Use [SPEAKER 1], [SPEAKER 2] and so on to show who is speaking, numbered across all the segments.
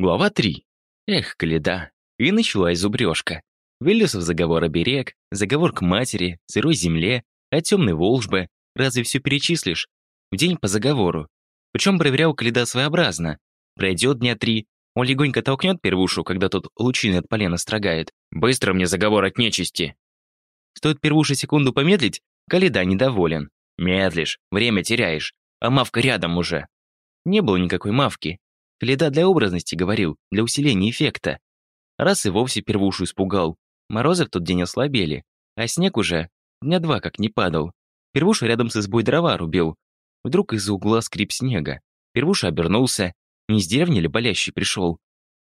[SPEAKER 1] Глава 3. Эх, Каледа. И началась зубрежка. Велесов заговор оберег, заговор к матери, сырой земле, о темной Волжбе. Разве все перечислишь? В день по заговору. Причем проверял Каледа своеобразно. Пройдет дня три, он легонько толкнет первушу, когда тот лучины от полена строгает. «Быстро мне заговор от нечисти!» Стоит первуше секунду помедлить, Каледа недоволен. «Медлишь, время теряешь, а мавка рядом уже». Не было никакой мавки, Кледа для образности говорил, для усиления эффекта. Раз и вовсе первушу испугал. Морозы в тот день ослабели, а снег уже дня два как не падал. Первуша рядом с избой дрова рубил. Вдруг из-за угла скрип снега. Первуша обернулся. Не из деревни ли болящий пришел?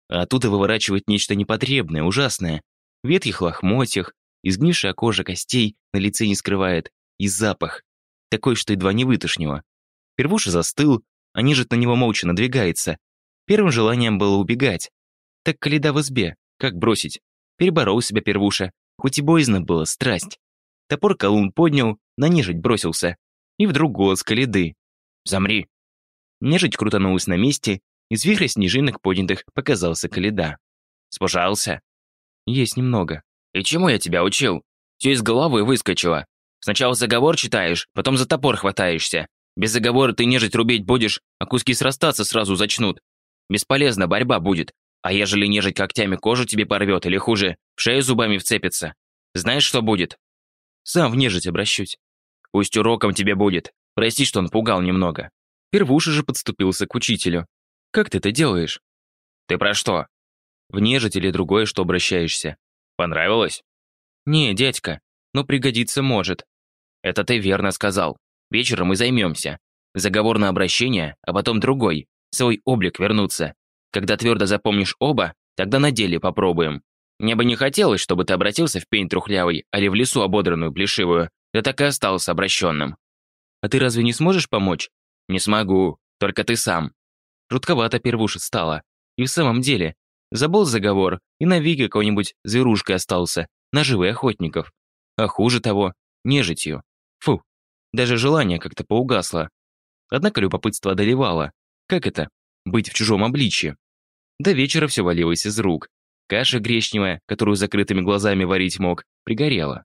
[SPEAKER 1] А оттуда выворачивает нечто непотребное, ужасное. В ветхих лохмотьях, изгнившая кожа костей на лице не скрывает. И запах. Такой, что едва не вытошнило. Первуша застыл, а нижет на него молча надвигается. Первым желанием было убегать. Так Каледа в избе, как бросить? Переборол себя первуша, хоть и боязно было, страсть. Топор колун поднял, на нежить бросился. И вдруг голос Каледы. «Замри!» Нежить крутанулась на месте, из вихря снежинок поднятых показался Каледа. «Спужался?» «Есть немного». «И чему я тебя учил? Все из головы выскочило. Сначала заговор читаешь, потом за топор хватаешься. Без заговора ты нежить рубить будешь, а куски срастаться сразу зачнут. Бесполезно, борьба будет. А ежели нежить когтями кожу тебе порвет, или хуже, в шею зубами вцепится, знаешь, что будет? Сам в нежить обращусь. Пусть уроком тебе будет. Прости, что он пугал немного. Первуша же подступился к учителю. Как ты это делаешь? Ты про что? В нежить или другое, что обращаешься? Понравилось? Не, дядька, но пригодиться может. Это ты верно сказал. Вечером мы займемся. Заговор на обращение, а потом другой, свой облик вернуться. Когда твердо запомнишь оба, тогда на деле попробуем. Мне бы не хотелось, чтобы ты обратился в пень трухлявый, али в лесу ободранную, плешивую, да так и остался обращенным. А ты разве не сможешь помочь? Не смогу, только ты сам. Жутковато первуша стало. И в самом деле, забыл заговор, и на навеки какой-нибудь зверушкой остался, наживой охотников. А хуже того, нежитью. Фу, даже желание как-то поугасло. Однако любопытство одолевало. Как это? Быть в чужом обличье? До вечера все валилось из рук. Каша гречневая, которую закрытыми глазами варить мог, пригорела.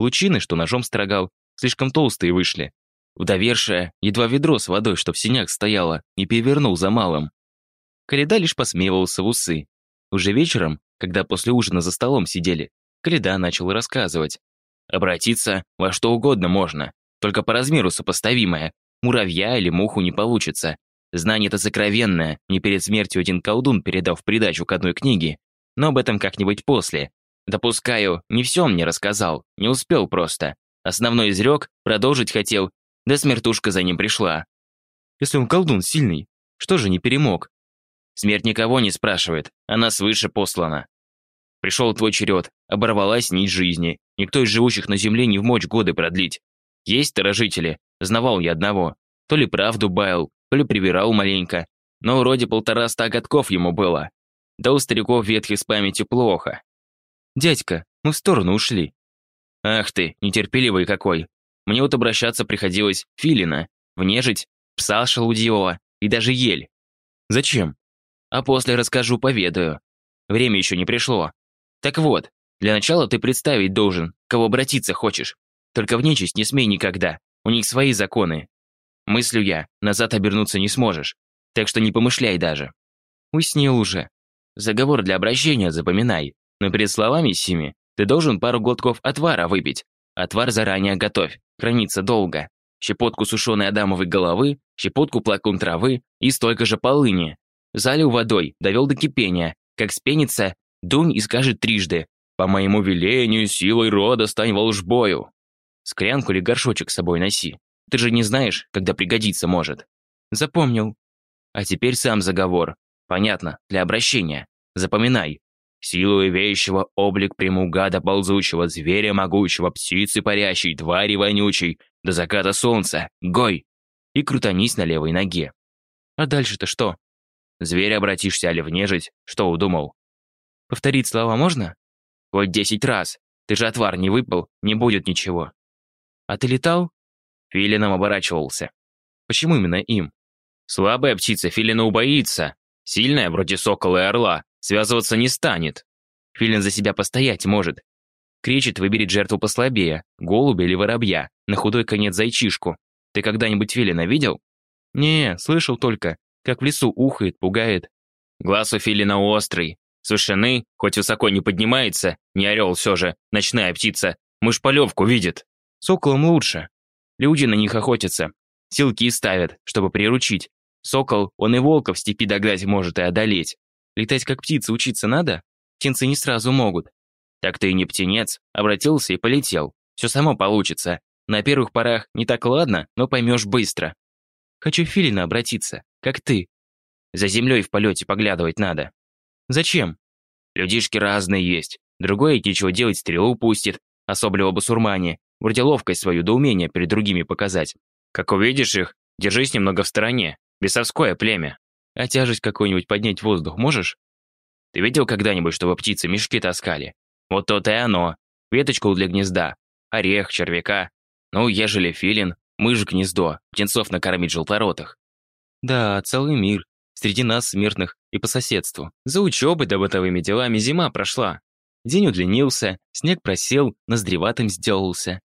[SPEAKER 1] Лучины, что ножом строгал, слишком толстые вышли. Вдовершая, едва ведро с водой, что в синях стояло, не перевернул за малым. Каледа лишь посмеивался в усы. Уже вечером, когда после ужина за столом сидели, Каледа начал рассказывать. Обратиться во что угодно можно, только по размеру сопоставимое. Муравья или муху не получится. Знание-то сокровенное, не перед смертью один колдун передал в придачу к одной книге, но об этом как-нибудь после. Допускаю, не все мне рассказал, не успел просто. Основной изрек, продолжить хотел, да смертушка за ним пришла. Если он колдун сильный, что же не перемог? Смерть никого не спрашивает, она свыше послана. Пришел твой черед, оборвалась нить жизни. Никто из живущих на земле не в мочь годы продлить. Есть сторожители, знавал я одного. То ли правду баял, то ли привирал маленько, но вроде полтора ста годков ему было. Да у стариков ветхих с памятью плохо. «Дядька, мы в сторону ушли». «Ах ты, нетерпеливый какой. Мне вот обращаться приходилось филина, в нежить, пса шелудивого и даже ель. Зачем? А после расскажу, поведаю. Время еще не пришло. Так вот, для начала ты представить должен, кого обратиться хочешь. Только в нечисть не смей никогда, у них свои законы, Мыслю я, назад обернуться не сможешь, так что не помышляй даже. Уснил уже. Заговор для обращения запоминай, но перед словами сими ты должен пару глотков отвара выпить. Отвар заранее готовь, хранится долго. Щепотку сушеной адамовой головы, щепотку плакун травы и столько же полыни. Залил водой, довел до кипения. Как спенится, дунь и скажет трижды «По моему велению, силой рода стань волжбою». Склянку или горшочек с собой носи. Ты же не знаешь, когда пригодится может. Запомнил. А теперь сам заговор. Понятно, для обращения. Запоминай. Силу веющего облик приму гада ползучего, зверя могучего, птицы парящей, твари вонючей, до заката солнца. Гой! И крутанись на левой ноге. А дальше-то что? Зверь обратишься или в нежить? Что удумал? Повторить слова можно? Хоть десять раз. Ты же отвар не выпал, не будет ничего. А ты летал? Филином оборачивался. Почему именно им? Слабая птица Филина убоится.
[SPEAKER 2] Сильная, вроде сокола и орла, связываться не станет.
[SPEAKER 1] Филин за себя постоять может. Кричит, выберет жертву послабее, голубя или воробья, на худой конец зайчишку. Ты когда-нибудь филина видел? Не, слышал только, как в лесу ухает, пугает.
[SPEAKER 2] Глаз у филина острый. Сушены, хоть высоко не поднимается, не орел все же, ночная птица, мышь-полевку видит.
[SPEAKER 1] Соколам лучше. Люди на них охотятся. Силки ставят, чтобы приручить. Сокол, он и волка в степи догнать может и одолеть. Летать как птица учиться надо? Птенцы не сразу могут. Так ты и не птенец, обратился и полетел. Все само получится. На первых порах не так ладно, но поймешь быстро. Хочу филина обратиться, как ты. За землей в полете поглядывать надо. Зачем? Людишки разные есть. Другой ничего делать стрелу пустит, особливо басурмане. Вроде ловкость свою до умения перед другими показать.
[SPEAKER 2] Как увидишь их, держись немного в стороне. Бесовское племя.
[SPEAKER 1] А тяжесть какую-нибудь поднять в воздух можешь?
[SPEAKER 2] Ты видел когда-нибудь, чтобы птицы мешки таскали? Вот то-то и оно. Веточку для гнезда, орех, червяка. Ну, ежели филин, мышь гнездо, птенцов накормить желторотых.
[SPEAKER 1] Да, целый мир. Среди нас, смертных, и по соседству. За учебой да бытовыми делами зима прошла. День удлинился, снег просел, ноздреватым сделался.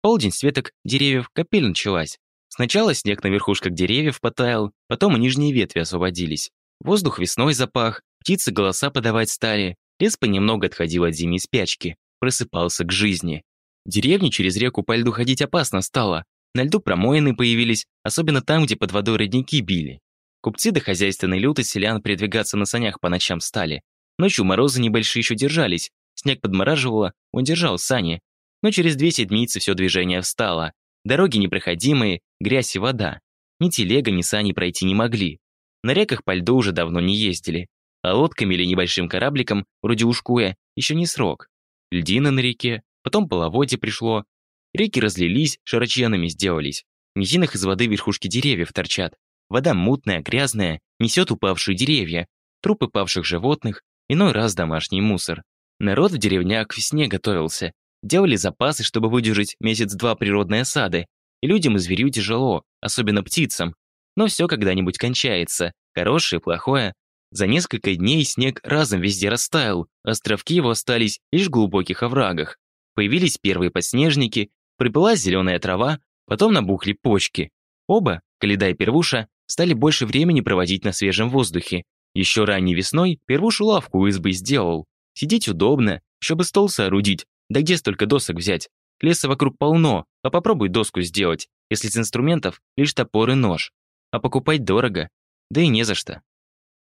[SPEAKER 1] Полдень светок деревьев капель началась. Сначала снег на верхушках деревьев потаял, потом и нижние ветви освободились. Воздух весной запах, птицы голоса подавать стали, лес понемногу отходил от зимней спячки, просыпался к жизни. Деревни через реку по льду ходить опасно стало. На льду промоины появились, особенно там, где под водой родники били. Купцы до хозяйственной люты селян передвигаться на санях по ночам стали. Ночью морозы небольшие еще держались, снег подмораживало, он держал сани. Но через две седмицы все движение встало. Дороги непроходимые, грязь и вода. Ни телега, ни сани пройти не могли. На реках по льду уже давно не ездили. А лодками или небольшим корабликом, вроде Ушкуя, еще не срок. Льдина на реке, потом половодье пришло. Реки разлились, широченными сделались. В низинах из воды верхушки деревьев торчат. Вода мутная, грязная, несет упавшие деревья, трупы павших животных, иной раз домашний мусор. Народ в деревнях к весне готовился. Делали запасы, чтобы выдержать месяц-два природной осады. И людям и зверю тяжело, особенно птицам. Но все когда-нибудь кончается, хорошее, плохое. За несколько дней снег разом везде растаял, островки его остались лишь в глубоких оврагах. Появились первые подснежники, прибыла зеленая трава, потом набухли почки. Оба, Каледа и Первуша, стали больше времени проводить на свежем воздухе. Еще ранней весной Первушу лавку у избы сделал. Сидеть удобно, чтобы стол соорудить, да где столько досок взять? Леса вокруг полно, а попробуй доску сделать, если с инструментов лишь топор и нож. А покупать дорого, да и не за что.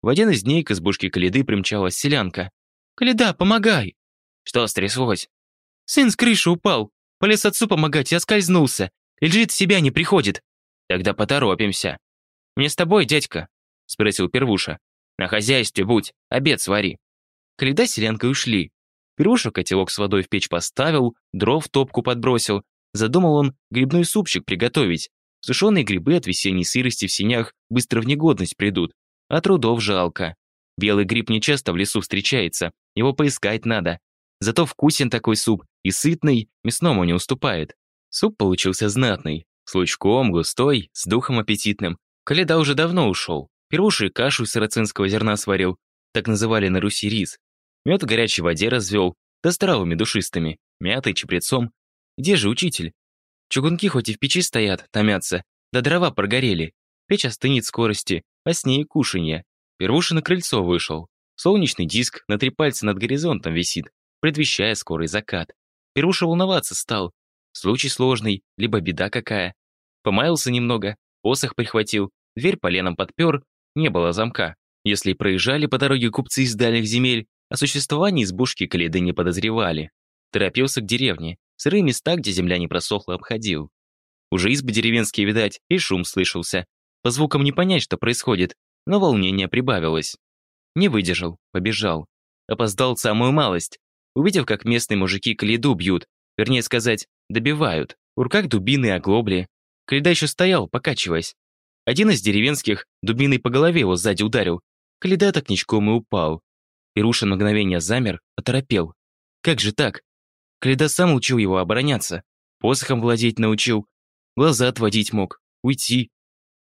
[SPEAKER 1] В один из дней к избушке Каледы примчалась селянка. «Каледа, помогай!» «Что стряслось?» «Сын с крыши упал. Полез отцу помогать и оскользнулся. Лежит, в себя не приходит». «Тогда поторопимся». «Мне с тобой, дядька?» — спросил Первуша. «На хозяйстве будь, обед свари». Каледа с селянкой ушли, Первуша котелок с водой в печь поставил, дров в топку подбросил. Задумал он грибной супчик приготовить. Сушеные грибы от весенней сырости в синях быстро в негодность придут. А трудов жалко. Белый гриб не часто в лесу встречается, его поискать надо. Зато вкусен такой суп и сытный, мясному не уступает. Суп получился знатный, с лучком, густой, с духом аппетитным. Коляда уже давно ушел. Первуши кашу из сарацинского зерна сварил, так называли на Руси рис. Мед в горячей воде развел, да с травами душистыми, мятой, чепрецом. Где же учитель? Чугунки хоть и в печи стоят, томятся, да дрова прогорели. Печь остынет скорости, а с ней кушанье. Первуша на крыльцо вышел. Солнечный диск на три пальца над горизонтом висит, предвещая скорый закат. Первуша волноваться стал. Случай сложный, либо беда какая. Помаялся немного, посох прихватил, дверь поленом подпер, не было замка. Если проезжали по дороге купцы из дальних земель, о существовании избушки Каледы не подозревали. Торопился к деревне, сырые места, где земля не просохла, обходил. Уже избы деревенские, видать, и шум слышался. По звукам не понять, что происходит, но волнение прибавилось. Не выдержал, побежал. Опоздал самую малость. Увидев, как местные мужики Каледу бьют, вернее сказать, добивают. В руках дубины и оглобли. Каледа еще стоял, покачиваясь. Один из деревенских дубиной по голове его сзади ударил. Каледа так ничком и упал. Ируша на мгновение замер, оторопел. Как же так? Каледа сам учил его обороняться, посохом владеть научил, глаза отводить мог, уйти.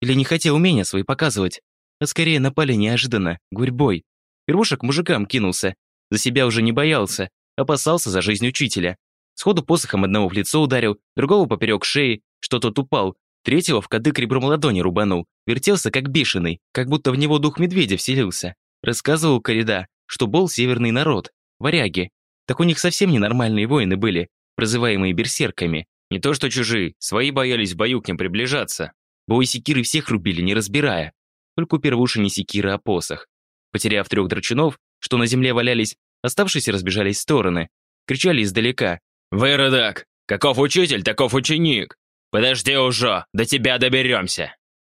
[SPEAKER 1] Или не хотел умения свои показывать. а скорее напали неожиданно, гурьбой. Первуша к мужикам кинулся. За себя уже не боялся, опасался за жизнь учителя. Сходу посохом одного в лицо ударил, другого поперек шеи, что тот упал, третьего в кадык ребром ладони рубанул, вертелся как бешеный, как будто в него дух медведя вселился. Рассказывал Корида, что был северный народ, варяги. Так у них совсем ненормальные воины были, прозываемые берсерками.
[SPEAKER 2] Не то что чужие, свои боялись в бою к ним приближаться.
[SPEAKER 1] Бой секиры всех рубили, не разбирая. Только у первуши не секира, а посох. Потеряв трех драчунов, что на земле валялись, оставшиеся разбежались в стороны. Кричали издалека.
[SPEAKER 2] «Выродок! Каков учитель, таков ученик! Подожди уже, до тебя доберемся!»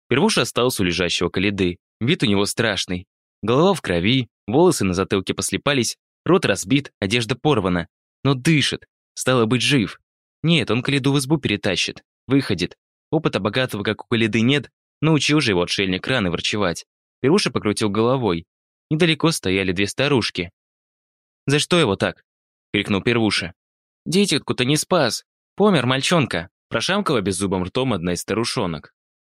[SPEAKER 1] Первуша остался у лежащего Калиды. Вид у него страшный. Голова в крови, волосы на затылке послепались, рот разбит, одежда порвана. Но дышит. Стало быть, жив. Нет, он Калиду в избу перетащит. Выходит. Опыта богатого, как у Калиды, нет, научил же его отшельник раны ворчевать. Первуша покрутил головой. Недалеко стояли две старушки. «За что его так?» — крикнул Первуша. «Дитятку-то не спас. Помер мальчонка», — прошамкала беззубым ртом одна из старушонок.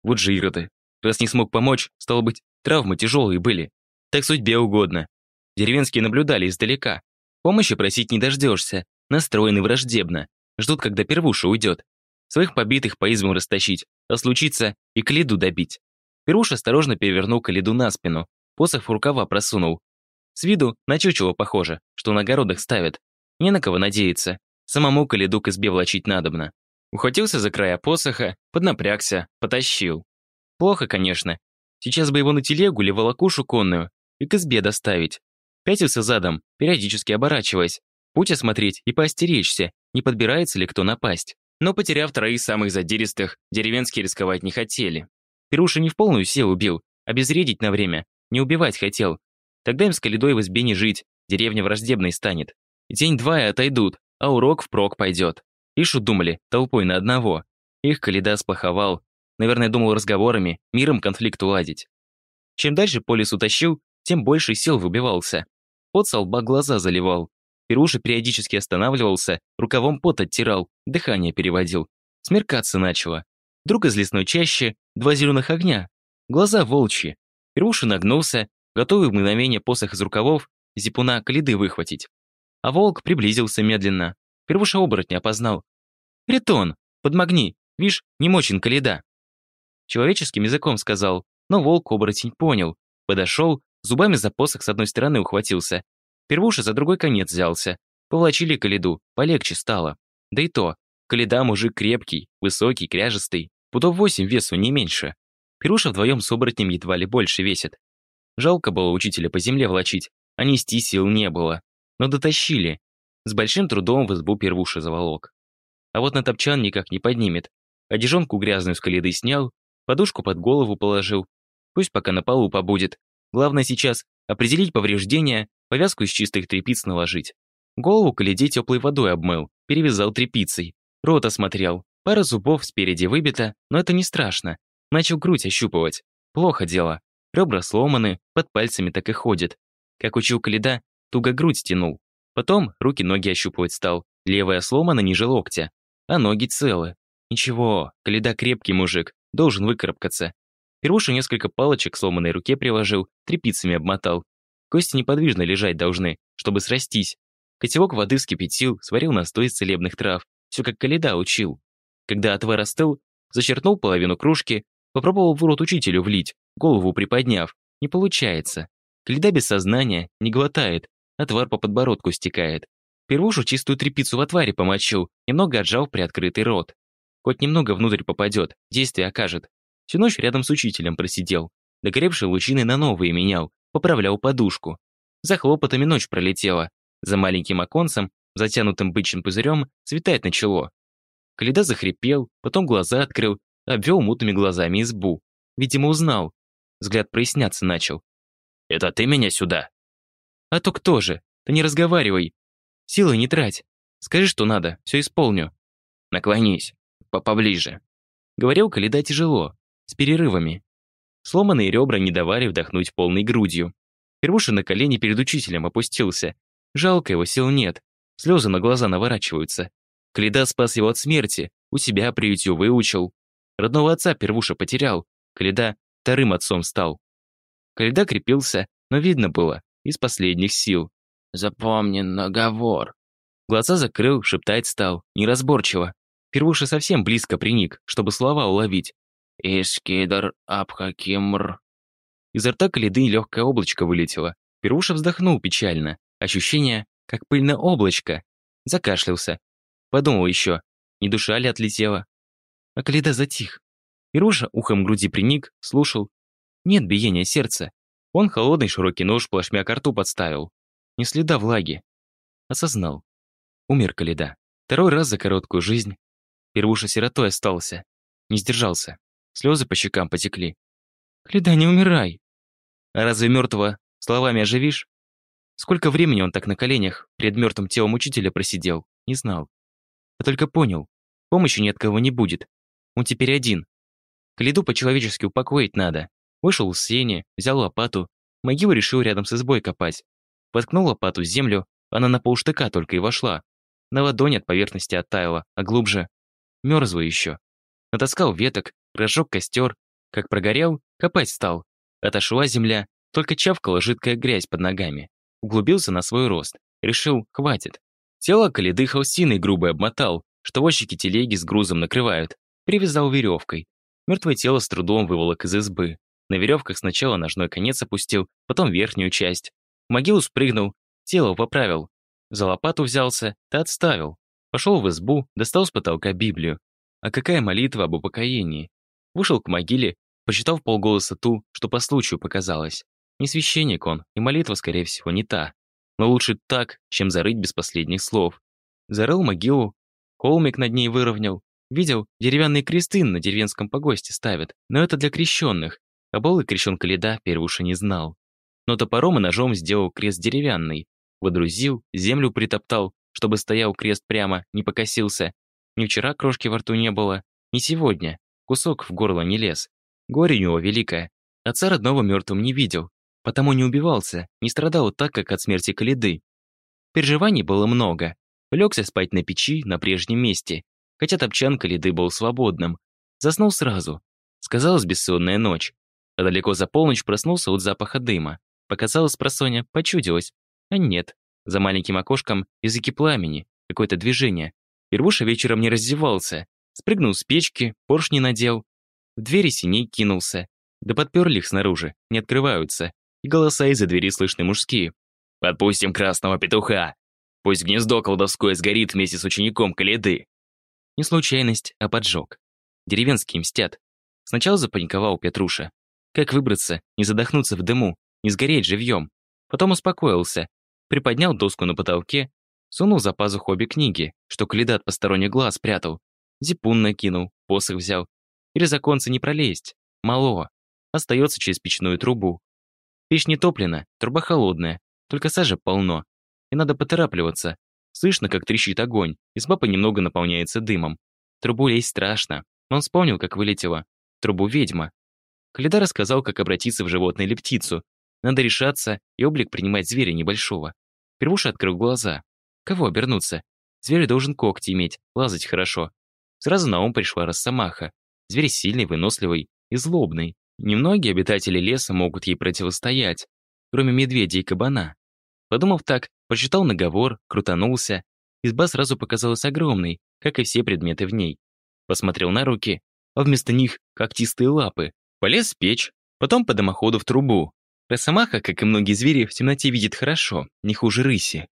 [SPEAKER 1] Вот же ироды. Раз не смог помочь, стало быть, травмы тяжелые были. Так судьбе угодно. Деревенские наблюдали издалека. Помощи просить не дождешься, настроены враждебно. Ждут, когда первуша уйдет. Своих побитых по избам растащить, а случится и Калиду добить. Первуш осторожно перевернул Калиду на спину, посох в рукава просунул. С виду на чучело похоже, что на огородах ставят. Не на кого надеяться. Самому Калиду к избе влачить надобно. Ухватился за края посоха, поднапрягся, потащил. Плохо, конечно. Сейчас бы его на телегу или волокушу конную и к избе доставить. Пятился задом, периодически оборачиваясь. Путь осмотреть и поостеречься, не подбирается ли кто напасть. Но потеряв троих самых задиристых, деревенские рисковать не хотели. Перуша не в полную силу убил, обезвредить на время, не убивать хотел. Тогда им с Калидой в избе не жить, деревня враждебной станет. День-два и отойдут, а урок впрок пойдет. Ишу думали, толпой на одного. Их Калида сплоховал. Наверное, думал разговорами, миром конфликт уладить. Чем дальше по лесу тащил, тем больше сил выбивался. Пот со лба глаза заливал. Перуша периодически останавливался, рукавом пот оттирал, дыхание переводил. Смеркаться начало. Вдруг из лесной чащи два зеленых огня. Глаза волчьи. Перуша нагнулся, готовый в мгновение посох из рукавов, зипуна калиды выхватить. А волк приблизился медленно. Первуша оборотня опознал. «Ритон! Подмогни! Вишь, не мочен каледа!» Человеческим языком сказал, но волк-оборотень понял. Подошел, зубами за посох с одной стороны ухватился. Первуша за другой конец взялся. Повлачили каледу, полегче стало. Да и то, каледа мужик крепкий, высокий, кряжестый, пудов восемь весу, не меньше. Первуша вдвоем с оборотнем едва ли больше весит. Жалко было учителя по земле влачить, а нести сил не было. Но дотащили, с большим трудом в избу первуши заволок. А вот на топчан никак не поднимет. Одежонку грязную с коледы снял, подушку под голову положил. Пусть пока на полу побудет. Главное сейчас определить повреждения, повязку из чистых тряпиц наложить. Голову коледе теплой водой обмыл, перевязал тряпицей. Рот осмотрел. Пара зубов спереди выбита, но это не страшно. Начал грудь ощупывать. Плохо дело. Ребра сломаны, под пальцами так и ходит. Как учил Каледа, туго грудь стянул. Потом руки-ноги ощупывать стал. Левая сломана ниже локтя, а ноги целы. Ничего, Каледа крепкий мужик, должен выкарабкаться. Первуша несколько палочек сломанной руке приложил, тряпицами обмотал. Кости неподвижно лежать должны, чтобы срастись. Котелок воды вскипятил, сварил настой из целебных трав. Все как Каледа учил. Когда отвар остыл, зачерпнул половину кружки, попробовал в рот учителю влить, голову приподняв. Не получается. Каледа без сознания, не глотает, Отвар по подбородку стекает. Первушу чистую трепицу в отваре помочил, немного отжал приоткрытый рот. Хоть немного внутрь попадет, действие окажет. Всю ночь рядом с учителем просидел. Догоревшие лучины на новые менял, поправлял подушку. За хлопотами ночь пролетела. За маленьким оконцем, затянутым бычьим пузырем, светает начало. Каледа захрипел, потом глаза открыл, обвел мутными глазами избу. Видимо, узнал. Взгляд проясняться начал. «Это ты меня сюда?» А то кто же? Ты не разговаривай. Силы не трать. Скажи, что надо, все исполню. Наклонись. По Поближе. Говорил Каледа тяжело, с перерывами. Сломанные ребра не давали вдохнуть полной грудью. Первуша на колени перед учителем опустился. Жалко его, сил нет. Слезы на глаза наворачиваются. Каледа спас его от смерти, у себя приютью выучил. Родного отца Первуша потерял. Каледа вторым отцом стал. Кальда крепился, но видно было, из последних сил.
[SPEAKER 2] «Запомни наговор».
[SPEAKER 1] Глаза закрыл, шептать стал, неразборчиво. Первуша совсем близко приник, чтобы слова уловить.
[SPEAKER 2] «Искидар Абхакимр».
[SPEAKER 1] Изо рта Калиды легкое облачко вылетело. Первуша вздохнул печально. Ощущение, как пыльное облачко. Закашлялся. Подумал еще, не душа ли отлетела. А Калида затих. Первуша ухом груди приник, слушал. Нет биения сердца. Он холодный широкий нож плашмя к рту подставил. Ни следа влаги. Осознал. Умер Калида. Второй раз за короткую жизнь. Первуша сиротой остался. Не сдержался. Слезы по щекам потекли. «Калида, не умирай!» «А разве мертвого словами оживишь?» Сколько времени он так на коленях перед мертвым телом учителя просидел, не знал. А только понял, помощи ни от кого не будет. Он теперь один. Калиду по-человечески упокоить надо. Вышел из сени, взял лопату, могилу решил рядом с избой копать. Воткнул лопату в землю, она на полштыка только и вошла. На ладонь от поверхности оттаяла, а глубже мерзла еще. Натаскал веток, разжег костер. Как прогорел, копать стал. Отошла земля, только чавкала жидкая грязь под ногами. Углубился на свой рост. Решил, хватит. Тело Калиды холстиной грубо обмотал, что возчики телеги с грузом накрывают. Привязал веревкой. Мертвое тело с трудом выволок из избы. На веревках сначала ножной конец опустил, потом верхнюю часть. В могилу спрыгнул, тело поправил. За лопату взялся, то отставил. Пошел в избу, достал с потолка Библию. А какая молитва об упокоении? Вышел к могиле, посчитал в полголоса ту, что по случаю показалось. Не священник он, и молитва, скорее всего, не та. Но лучше так, чем зарыть без последних слов. Зарыл могилу, холмик над ней выровнял. Видел, деревянные кресты на деревенском погосте ставят, но это для крещенных. А был и крещен Каледа, первуша не знал. Но топором и ножом сделал крест деревянный. Водрузил, землю притоптал, чтобы стоял крест прямо, не покосился. Ни вчера крошки во рту не было, ни сегодня. Кусок в горло не лез. Горе у него великое. Отца родного мертвым не видел. Потому не убивался, не страдал так, как от смерти Каледы. Переживаний было много. Легся спать на печи, на прежнем месте. Хотя топчан Каледы был свободным. Заснул сразу. Сказалась бессонная ночь. А далеко за полночь проснулся от запаха дыма. Показалось просоня, почудилось. А нет, за маленьким окошком языки пламени, какое-то движение. Ирвуша вечером не раздевался. Спрыгнул с печки, поршни надел. В двери синей кинулся. Да подперли их снаружи, не открываются. И голоса из-за двери слышны мужские. «Подпустим красного петуха! Пусть гнездо колдовское сгорит вместе с учеником Каледы!» Не случайность, а поджог. Деревенские мстят. Сначала запаниковал Петруша. Как выбраться, не задохнуться в дыму, не сгореть живьем. Потом успокоился, приподнял доску на потолке, сунул за пазуху обе книги, что Каледа от посторонних глаз прятал. Зипун накинул, посох взял. Или законца не пролезть. Мало. Остается через печную трубу. Печь не топлена, труба холодная, только сажи полно. И надо поторапливаться. Слышно, как трещит огонь, изба понемногу наполняется дымом. Трубу лезть страшно. Но он вспомнил, как вылетела. Трубу ведьма. Каледа рассказал, как обратиться в животное или птицу. Надо решаться и облик принимать зверя небольшого. Первуша открыл глаза. Кого обернуться? Зверь должен когти иметь, лазать хорошо. Сразу на ум пришла росомаха. Зверь сильный, выносливый и злобный. Немногие обитатели леса могут ей противостоять, кроме медведя и кабана. Подумав так, прочитал наговор, крутанулся. Изба сразу показалась огромной, как и все предметы в ней. Посмотрел на руки, а вместо них когтистые лапы. Полез в печь, потом по дымоходу в трубу. Росомаха, как и многие звери, в темноте видит хорошо, не хуже рыси.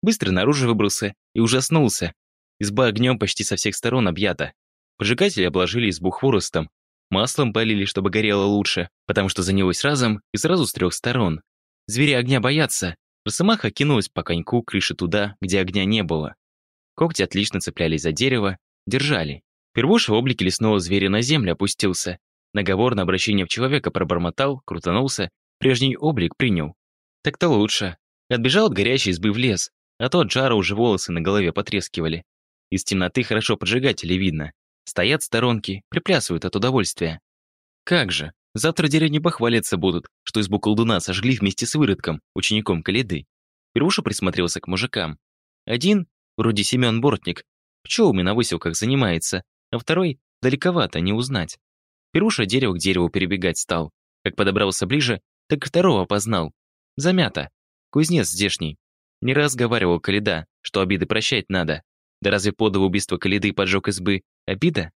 [SPEAKER 1] Быстро наружу выбрался и ужаснулся. Изба огнем почти со всех сторон объята. Поджигатели обложили избу хворостом. Маслом полили, чтобы горело лучше, потому что занялось разом и сразу с трех сторон. Звери огня боятся. Росомаха кинулась по коньку крыши туда, где огня не было. Когти отлично цеплялись за дерево, держали. Первуша в облике лесного зверя на землю опустился. Наговор на обращение в человека пробормотал, крутанулся Прежний облик принял. Так-то лучше. Отбежал от горящей избы в лес, а то от жара уже волосы на голове потрескивали. Из темноты хорошо поджигатели видно. Стоят сторонки, приплясывают от удовольствия. Как же, завтра деревни похвалиться будут, что избу колдуна сожгли вместе с выродком, учеником Каледы. Первуша присмотрелся к мужикам. Один, вроде Семен Бортник, пчелами на выселках занимается, а второй далековато, не узнать. Первуша дерево к дереву перебегать стал. Как подобрался ближе, так второго познал. Замято. Кузнец здешний. Не раз говаривал Каледа, что обиды прощать надо. Да разве подал убийство Каледы и поджог избы обида?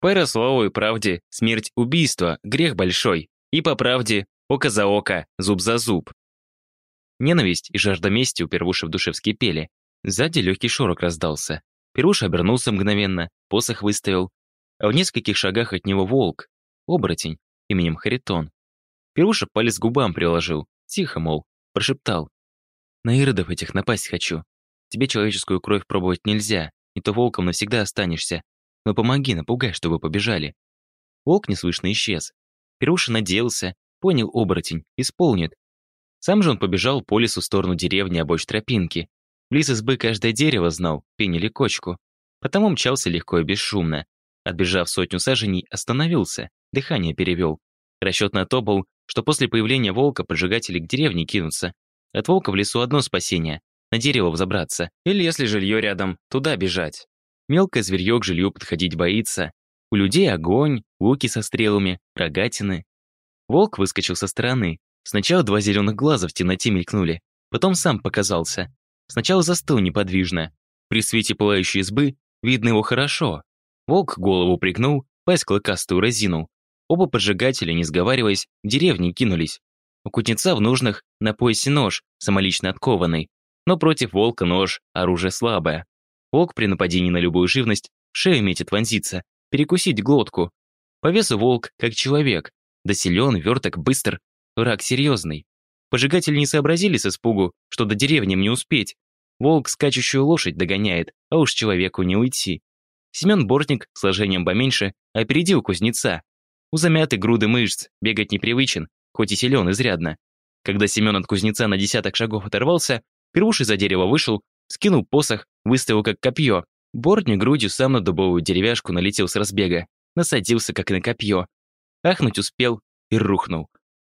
[SPEAKER 1] По Ярославу и правде, смерть убийства – грех большой. И по правде, око за око, зуб за зуб. Ненависть и жажда мести у Первуши в душе вскипели. Сзади легкий шорох раздался. Первуша обернулся мгновенно, посох выставил. А в нескольких шагах от него волк, оборотень, именем Харитон. Первуша палец к губам приложил, тихо, мол, прошептал. На иродов этих напасть хочу. Тебе человеческую кровь пробовать нельзя, не то волком навсегда останешься. Но помоги, напугай, чтобы побежали. Волк неслышно исчез. Первуша надеялся, понял оборотень, исполнит. Сам же он побежал по лесу в сторону деревни обочь тропинки. Близ избы каждое дерево знал, пень кочку. Потому мчался легко и бесшумно. Отбежав сотню саженей, остановился, дыхание перевел. Расчет на то был, что после появления волка поджигатели к деревне кинутся. От волка в лесу одно спасение — на дерево взобраться, или если жилье рядом, туда бежать. Мелкое зверье к жилью подходить боится. У людей огонь, луки со стрелами, рогатины. Волк выскочил со стороны. Сначала два зеленых глаза в темноте мелькнули, потом сам показался. Сначала застыл неподвижно. При свете пылающей избы видно его хорошо. Волк голову пригнул, пасть клыкастую разинул. Оба поджигателя, не сговариваясь, в деревни кинулись. У кузнеца в нужных на поясе нож, самолично откованный. Но против волка нож – оружие слабое. Волк при нападении на любую живность шею метит вонзиться, перекусить глотку. По весу волк как человек, да силен, верток, быстр, враг серьезный. Пожигатели не сообразили с испугу, что до деревни не успеть. Волк скачущую лошадь догоняет, а уж человеку не уйти. Семен Бортник, сложением поменьше, опередил кузнеца. У замятой груды мышц бегать непривычен, хоть и силен изрядно. Когда Семен от кузнеца на десяток шагов оторвался, Первуш из-за дерева вышел, скинул посох, выставил как копье. Бортник грудью сам на дубовую деревяшку налетел с разбега, насадился как на копье. Ахнуть успел и рухнул.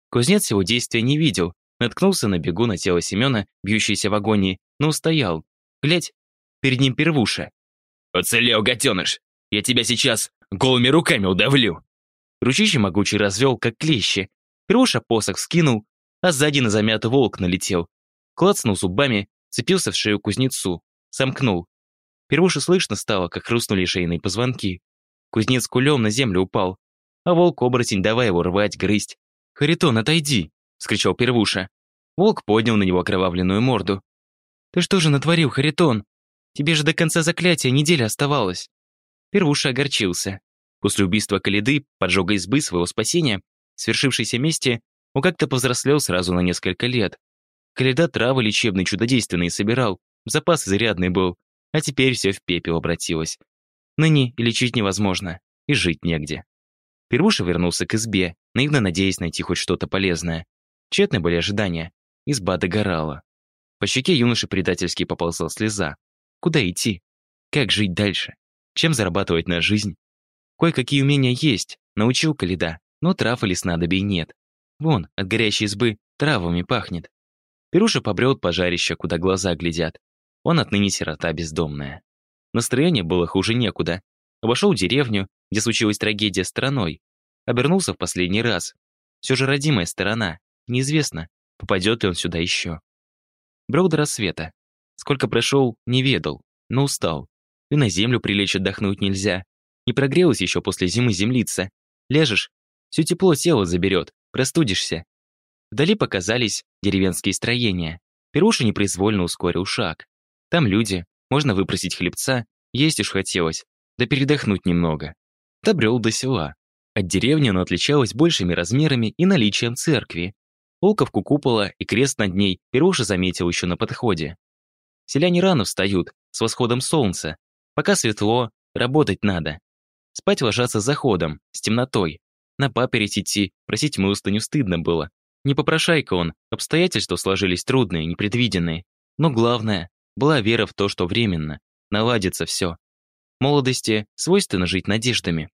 [SPEAKER 1] Кузнец его действия не видел, наткнулся на бегу на тело Семена, бьющееся в агонии, но устоял. Глядь, перед ним первуша.
[SPEAKER 2] «Уцелел, гаденыш! Я тебя сейчас голыми руками удавлю!»
[SPEAKER 1] Ручище могучий развел, как клещи. Первуша посох скинул, а сзади на замятый волк налетел. Клацнул зубами, цепился в шею кузнецу, сомкнул. Первуше слышно стало, как хрустнули шейные позвонки. Кузнец кулем на землю упал, а волк-оборотень давай его рвать, грызть. «Харитон, отойди!» — скричал Первуша. Волк поднял на него окровавленную морду. «Ты что же натворил, Харитон? Тебе же до конца заклятия неделя оставалась». Первуша огорчился. После убийства Калиды, поджога избы своего спасения, свершившейся мести, он как-то повзрослел сразу на несколько лет. Калида травы лечебные чудодейственные собирал, запас изрядный был, а теперь все в пепел обратилось. Ныне и лечить невозможно, и жить негде. Первуша вернулся к избе, наивно надеясь найти хоть что-то полезное. Тщетны были ожидания. Изба догорала. По щеке юноши предательски поползла слеза. Куда идти? Как жить дальше? Чем зарабатывать на жизнь? Кое-какие умения есть, научил Каледа, но трав или снадобий нет. Вон, от горящей избы травами пахнет. Перуша побрел пожарища, куда глаза глядят. Он отныне сирота бездомная. Настроение было хуже некуда. Обошел деревню, где случилась трагедия стороной. Обернулся в последний раз. Все же родимая сторона. Неизвестно, попадет ли он сюда еще. Брел до рассвета. Сколько прошел, не ведал, но устал. И на землю прилечь отдохнуть нельзя. Не прогрелась еще после зимы землица. Ляжешь, все тепло тело заберет, простудишься. Вдали показались деревенские строения. Перуша непроизвольно ускорил шаг. Там люди, можно выпросить хлебца, есть уж хотелось, да передохнуть немного. Добрел до села. От деревни оно отличалось большими размерами и наличием церкви. Полковку купола и крест над ней Перуша заметил еще на подходе. Селяне рано встают, с восходом солнца. Пока светло, работать надо. Спать ложатся заходом, с темнотой. На паперить идти, просить милостыню стыдно было. Не попрошайка он, обстоятельства сложились трудные, непредвиденные. Но главное, была вера в то, что временно. Наладится все молодости свойственно жить надеждами.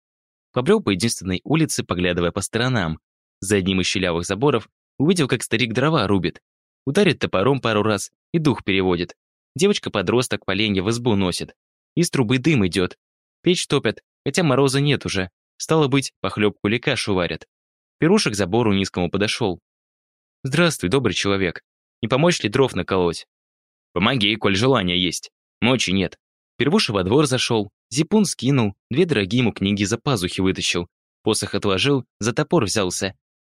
[SPEAKER 1] Побрел по единственной улице, поглядывая по сторонам. За одним из щелявых заборов увидел, как старик дрова рубит. Ударит топором пару раз и дух переводит. Девочка-подросток поленья в избу носит. Из трубы дым идет. Печь топят, хотя мороза нет уже. Стало быть, похлебку или кашу варят. Перушек к забору низкому подошел. «Здравствуй, добрый человек. Не помочь ли дров наколоть?»
[SPEAKER 2] «Помоги, коль желание есть. Мочи нет».
[SPEAKER 1] Первуша во двор зашел, зипун скинул, две дорогие ему книги за пазухи вытащил, посох отложил, за топор взялся.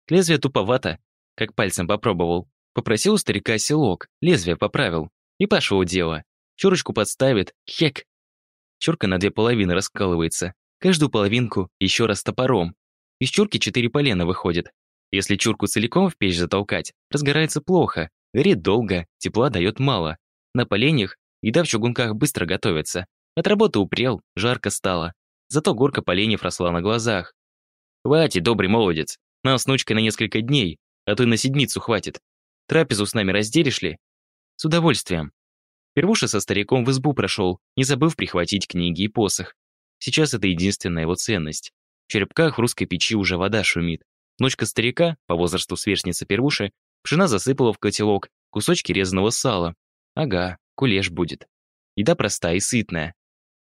[SPEAKER 1] Лезвие туповато, как пальцем попробовал. Попросил у старика селок, лезвие поправил. И пошло дело. Чурочку подставит, хек. Чурка на две половины раскалывается. Каждую половинку еще раз топором. Из чурки четыре полена выходит. Если чурку целиком в печь затолкать, разгорается плохо, горит долго, тепла дает мало. На поленьях еда в чугунках быстро готовится. От работы упрел, жарко стало. Зато горка поленьев росла на глазах. «Хватит, добрый молодец. Нам с внучкой на несколько дней, а то и на седмицу хватит. Трапезу с нами разделишь ли?» «С удовольствием». Первуша со стариком в избу прошел, не забыв прихватить книги и посох. Сейчас это единственная его ценность. В черепках в русской печи уже вода шумит. Ночка старика, по возрасту сверстница первуши, пшена засыпала в котелок кусочки резаного сала. Ага, кулеш будет. Еда простая и сытная.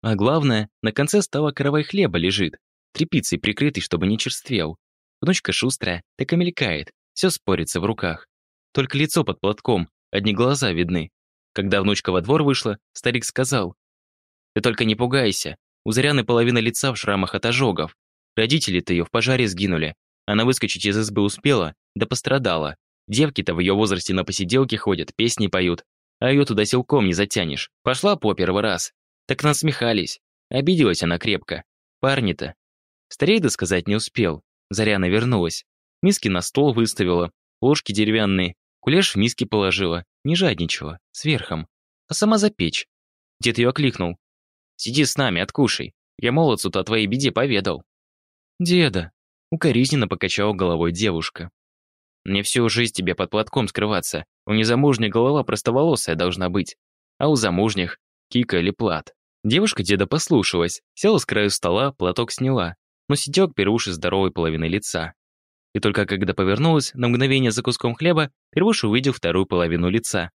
[SPEAKER 1] А главное, на конце стола каравай хлеба лежит, тряпицей прикрытый, чтобы не черствел. Внучка шустрая, так и мелькает, все спорится в руках. Только лицо под платком, одни глаза видны. Когда внучка во двор вышла, старик сказал, «Ты только не пугайся, у Заряны половина лица в шрамах от ожогов. Родители-то ее в пожаре сгинули. Она выскочить из избы успела, да пострадала. Девки-то в ее возрасте на посиделке ходят, песни поют. А ее туда силком не затянешь. Пошла по первый раз. Так насмехались. Обиделась она крепко. Парни-то. Старей сказать не успел. Заряна вернулась. Миски на стол выставила, ложки деревянные, кулеш в миски положила, не жадничала, сверхом. А сама за печь. Дед ее окликнул. «Сиди с нами, откушай. Я молодцу-то о твоей беде поведал». «Деда», — укоризненно покачала головой девушка. «Мне всю жизнь тебе под платком скрываться. У незамужней голова простоволосая должна быть, а у замужних — кика или плат». Девушка деда послушалась, села с краю стола, платок сняла, но сидел к первуши здоровой половины лица. И только когда повернулась на мгновение за куском хлеба, первуша увидел вторую половину лица.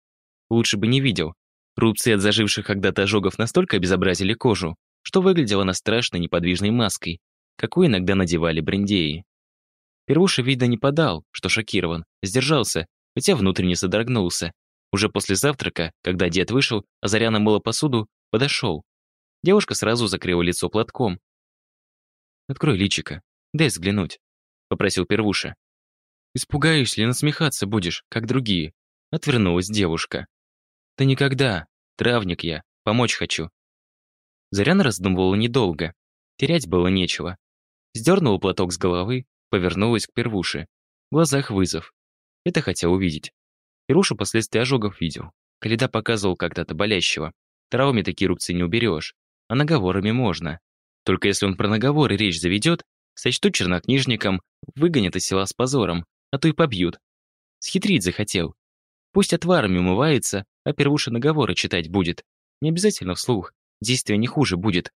[SPEAKER 1] Лучше бы не видел. Рубцы от заживших когда-то ожогов настолько обезобразили кожу, что выглядела она страшной неподвижной маской, какую иногда надевали брендеи. Первуша вида не подал, что шокирован, сдержался, хотя внутренне содрогнулся. Уже после завтрака, когда дед вышел, а Заряна мыла посуду, подошел. Девушка сразу закрыла лицо платком. «Открой личико, дай взглянуть», — попросил Первуша. «Испугаешь ли насмехаться будешь, как другие?» — отвернулась девушка. «Да никогда. Травник я, помочь хочу». Заряна раздумывала недолго. Терять было нечего. Сдернула платок с головы, повернулась к Первуше. В глазах вызов. Это хотел увидеть. Первуша последствия ожогов видел. Каледа показывал когда-то болящего. Травме такие рубцы не уберешь, а наговорами можно. Только если он про наговоры речь заведет, сочтут чернокнижником, выгонят из села с позором, а то и побьют. Схитрить захотел. Пусть отварами умывается, а первуша наговоры читать будет. Не обязательно вслух, действие не хуже будет.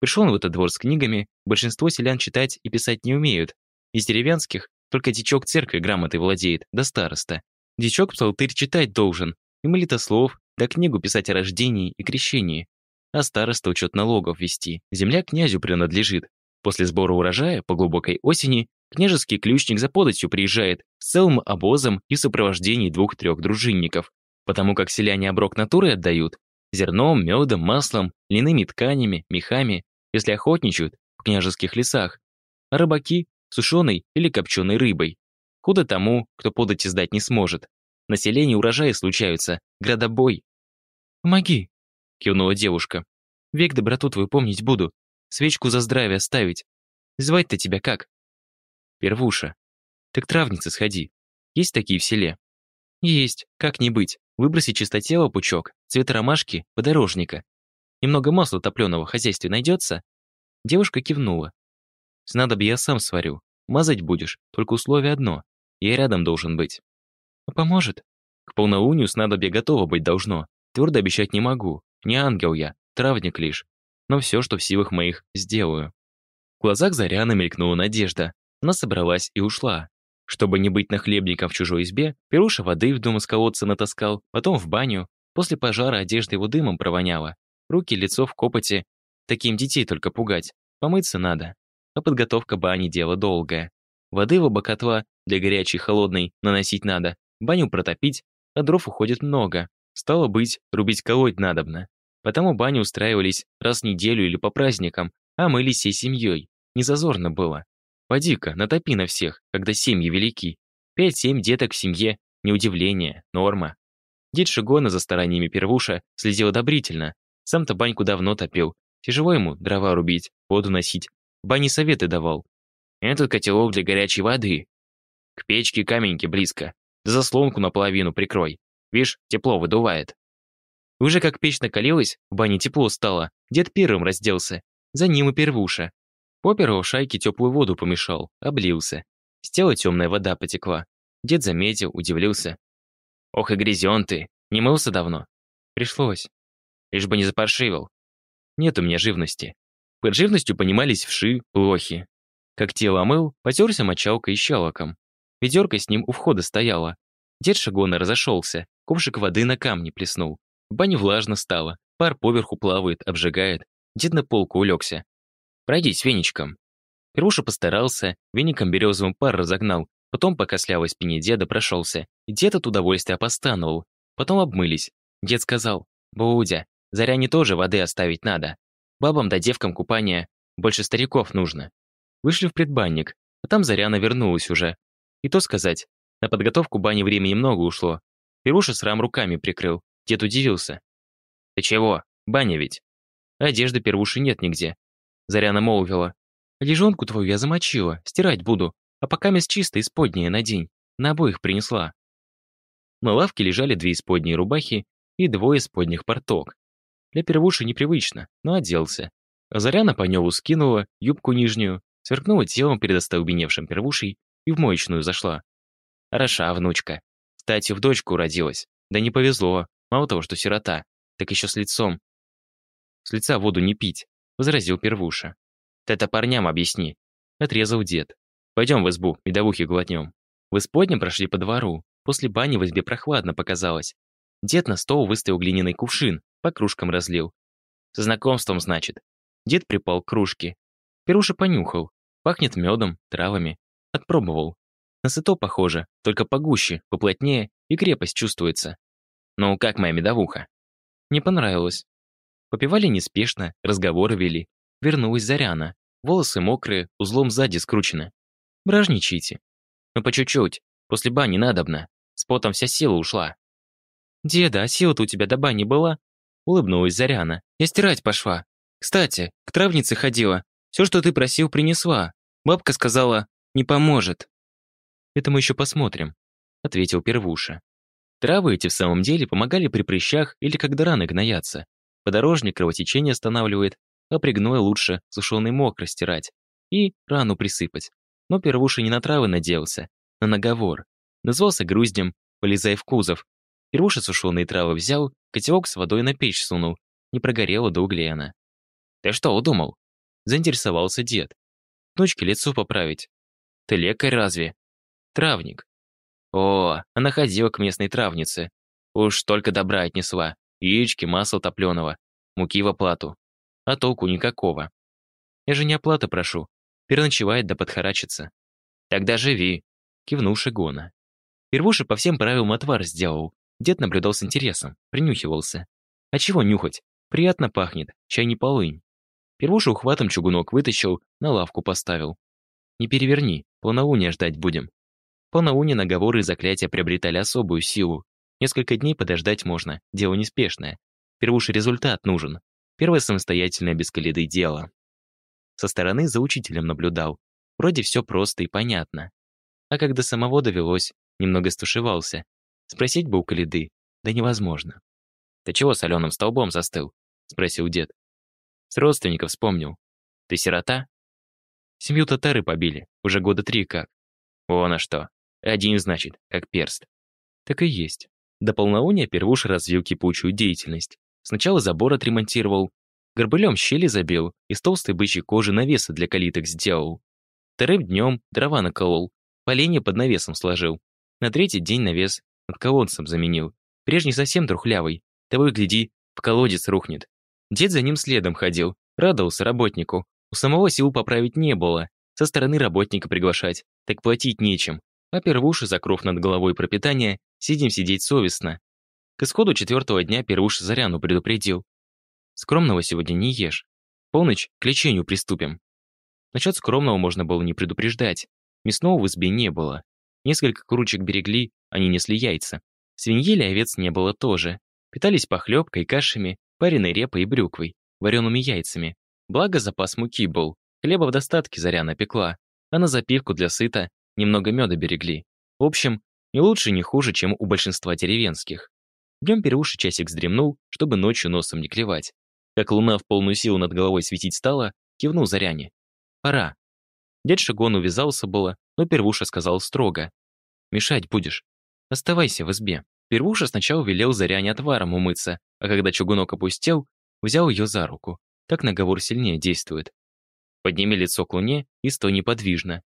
[SPEAKER 1] Пришел он в этот двор с книгами, большинство селян читать и писать не умеют. Из деревенских только дичок церкви грамотой владеет, да староста. Дичок псалтырь читать должен, и молитослов, да книгу писать о рождении и крещении. А староста учет налогов вести. Земля князю принадлежит. После сбора урожая по глубокой осени княжеский ключник за податью приезжает с целым обозом и в сопровождении двух-трех дружинников, потому как селяне оброк натуры отдают зерном, медом, маслом, льняными тканями, мехами, если охотничают в княжеских лесах, а рыбаки – сушеной или копченой рыбой. Худо тому, кто подать сдать не сможет. Население урожаи случаются, градобой. «Помоги», – кивнула девушка. «Век доброту твою помнить буду, свечку за здравие ставить. Звать-то тебя как?» «Первуша». «Так травница сходи. Есть такие в селе?» «Есть, как не быть. Выброси чистотела пучок, цвета ромашки, подорожника. Немного масла топленого в хозяйстве найдется?» Девушка кивнула. «Снадобье я сам сварю. Мазать будешь, только условие одно. Я рядом должен быть». «А поможет?» «К полнолунию снадобье готово быть должно. Твердо обещать не могу. Не ангел я, травник лишь. Но все, что в силах моих, сделаю». В глазах Заряны мелькнула надежда. Она собралась и ушла. Чтобы не быть нахлебником в чужой избе, Перуша воды в дом из колодца натаскал, потом в баню. После пожара одежда его дымом провоняла. Руки, лицо в копоте. Таким детей только пугать. Помыться надо. А подготовка бани – дело долгое. Воды в оба котла, для горячей и холодной, наносить надо. баню протопить, а дров уходит много. Стало быть, рубить колоть надобно. Потому бани устраивались раз в неделю или по праздникам, а мылись всей семьей. Не зазорно было. Поди-ка, натопи на всех, когда семьи велики. Пять-семь деток в семье – не удивление, норма. Дед Шигона за стараниями первуша следил одобрительно. Сам-то баньку давно топил. Тяжело ему дрова рубить, воду носить. Бани советы давал. Этот котелок для горячей воды. К печке каменьки близко. Да заслонку наполовину прикрой. Вишь, тепло выдувает. Уже как печь накалилась, в бане тепло стало. Дед первым разделся. За ним и первуша. Поперу шайке теплую воду помешал, облился. С тела темная вода потекла. Дед заметил, удивился. «Ох и грязен ты! Не мылся давно?» «Пришлось. Лишь бы не запаршивил. Нет у меня живности». Под живностью понимались вши, плохи. Как тело мыл, потерся мочалкой и щелоком. Ведерко с ним у входа стояло. Дед Шагона разошелся, ковшик воды на камне плеснул. В бане влажно стало, пар поверху плавает, обжигает. Дед на полку улегся. «Пройдись веничком». Первуша постарался, веником березовым пар разогнал, потом по кослявой спине деда прошелся, и дед от удовольствия постановал. Потом обмылись. Дед сказал, «Будя, заряне тоже воды оставить надо. Бабам да девкам купания больше стариков нужно». Вышли в предбанник, а там Заряна вернулась уже. И то сказать, на подготовку бани времени много ушло. Первуша срам руками прикрыл. Дед удивился. «Ты чего? Баня ведь?» Одежды первуши нет нигде. Заряна молвила. «Лежонку твою я замочила, стирать буду, а пока мисс чисто исподнее надень. На обоих принесла». На лавке лежали две исподние рубахи и двое исподних порток. Для первуши непривычно, но оделся. Заряна по нёву скинула юбку нижнюю, сверкнула телом перед остолбеневшим первушей и в моечную зашла. Хороша внучка. Кстати, в дочку родилась. Да не повезло. Мало того, что сирота, так еще с лицом. С лица воду не пить, возразил первуша. Ты это парням объясни. Отрезал дед. Пойдем в избу, медовухи глотнем. В исподнем прошли по двору. После бани в избе прохладно показалось. Дед на стол выставил глиняный кувшин, по кружкам разлил. Со знакомством, значит. Дед припал к кружке. Перуша понюхал. Пахнет медом, травами. Отпробовал. На сыто похоже, только погуще, поплотнее и крепость чувствуется. Ну, как моя медовуха? Не понравилось. Попивали неспешно, разговоры вели. Вернулась Заряна. Волосы мокрые, узлом сзади скручены. Бражничайте. Ну, по чуть-чуть. После бани надобно. С потом вся сила ушла. «Деда, а сила-то у тебя до бани была?» Улыбнулась Заряна. «Я стирать пошла. Кстати, к травнице ходила. Все, что ты просил, принесла. Бабка сказала, не поможет». «Это мы еще посмотрим», — ответил Первуша. Травы эти в самом деле помогали при прыщах или когда раны гноятся. Подорожник кровотечение останавливает, а при гное лучше сушеный мох растирать и рану присыпать. Но Первуша не на травы надеялся, на наговор. Назвался груздем, полезая в кузов. Первуша сушеные травы взял, котелок с водой на печь сунул. Не прогорело до углей она. «Ты что удумал?» Заинтересовался дед. «Внучке лицо поправить». «Ты лекарь разве?» «Травник». О, она ходила к местной травнице. Уж только добра отнесла. Яички, масло топленого, муки в оплату. А толку никакого. Я же не оплаты прошу. Переночевает да подхарачится. Тогда живи, кивнул Шигона. Первуша по всем правилам отвар сделал. Дед наблюдал с интересом, принюхивался. А чего нюхать? Приятно пахнет, чай не полынь. Первуша ухватом чугунок вытащил, на лавку поставил. Не переверни, полнолуния ждать будем. Полнолуние наговоры и заклятия приобретали особую силу. Несколько дней подождать можно, дело неспешное. Первуше результат нужен. Первое самостоятельное без коляды дело. Со стороны за учителем наблюдал. Вроде все просто и понятно. А когда самого довелось, немного стушевался. Спросить бы у коляды, да невозможно. «Ты чего соленым столбом застыл?» — спросил дед. С родственников вспомнил. «Ты сирота?» Семью татары побили, уже года три как. О, на что. Один, значит, как перст. Так и есть. До полнолуния Первуш развил кипучую деятельность. Сначала забор отремонтировал, горбылем щели забил, из толстой бычьей кожи навеса для калиток сделал. Вторым днем дрова наколол, поленья под навесом сложил. На третий день навес над колодцем заменил. Прежний совсем трухлявый, того и гляди, в колодец рухнет. Дед за ним следом ходил, радовался работнику. У самого сил поправить не было. Со стороны работника приглашать, так платить нечем. А первуши, закров над головой пропитание, сидим сидеть совестно. К исходу четвертого дня первуша Заряну предупредил. Скромного сегодня не ешь. Полночь к лечению приступим. Насчет скромного можно было не предупреждать. Мясного в избе не было. Несколько курочек берегли, они несли яйца. Свиньи или овец не было тоже. Питались похлебкой, кашами, пареной репой и брюквой, вареными яйцами. Благо запас муки был. Хлеба в достатке Заряна пекла. А на запивку для сыта немного меда берегли. В общем, не лучше, не хуже, чем у большинства деревенских. Днем Переуши часик вздремнул, чтобы ночью носом не клевать. Как луна в полную силу над головой светить стала, кивнул Заряне. «Пора». Дед Шагон увязался было, но Первуша сказал строго. «Мешать будешь. Оставайся в избе». Первуша сначала велел Заряне отваром умыться, а когда чугунок опустел, взял ее за руку. Так наговор сильнее действует. Подними лицо к луне и стой неподвижно.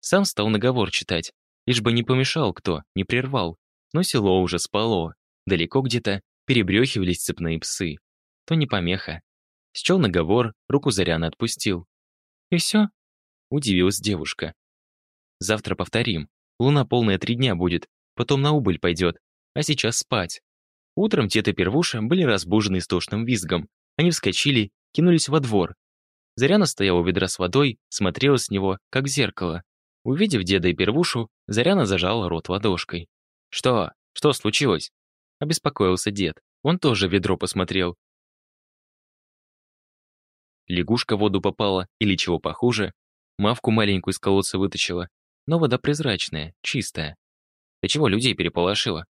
[SPEAKER 1] Сам стал наговор читать, лишь бы не помешал кто, не прервал. Но село уже спало. Далеко где-то перебрехивались цепные псы. То не помеха. Счел наговор, руку Заряна отпустил. «И все?» — удивилась девушка. «Завтра повторим. Луна полная три дня будет, потом на убыль пойдет, а сейчас спать». Утром Тета и Первуша были разбужены истошным визгом. Они вскочили, кинулись во двор. Заряна стояла у ведра с водой, смотрела с него, как в зеркало. Увидев деда и Первушу, Заряна зажала рот ладошкой. «Что? Что случилось?» Обеспокоился дед. Он тоже в ведро посмотрел. Лягушка в воду попала или чего похуже. Мавку маленькую из колодца вытащила. Но вода прозрачная, чистая. Ты чего людей переполошила?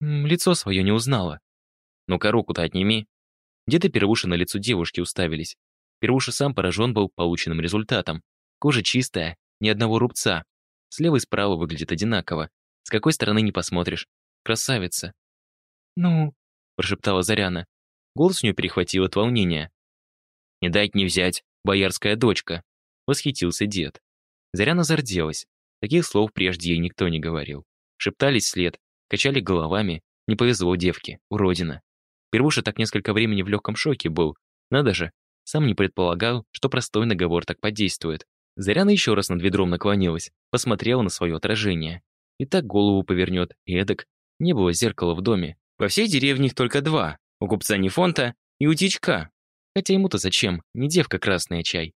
[SPEAKER 1] лицо свое не узнала. Ну-ка, руку-то отними. Дед и Первуша на лицо девушки уставились. Первуша сам поражен был полученным результатом. Кожа чистая, ни одного рубца. Слева и справа выглядит одинаково. С какой стороны не посмотришь. Красавица. «Ну?» – прошептала Заряна. Голос у нее перехватил от волнения. «Не дать не взять, боярская дочка», — восхитился дед. Заряна зарделась. Таких слов прежде ей никто не говорил. Шептались след, качали головами. Не повезло девке, уродина. Первуша так несколько времени в легком шоке был. Надо же, сам не предполагал, что простой наговор так подействует. Заряна еще раз над ведром наклонилась, посмотрела на свое отражение. И так голову повернет, и эдак. Не было зеркала в доме. Во всей деревне их только два. У купца Нефонта и у Тичка. Хотя ему-то зачем? Не девка красная чай.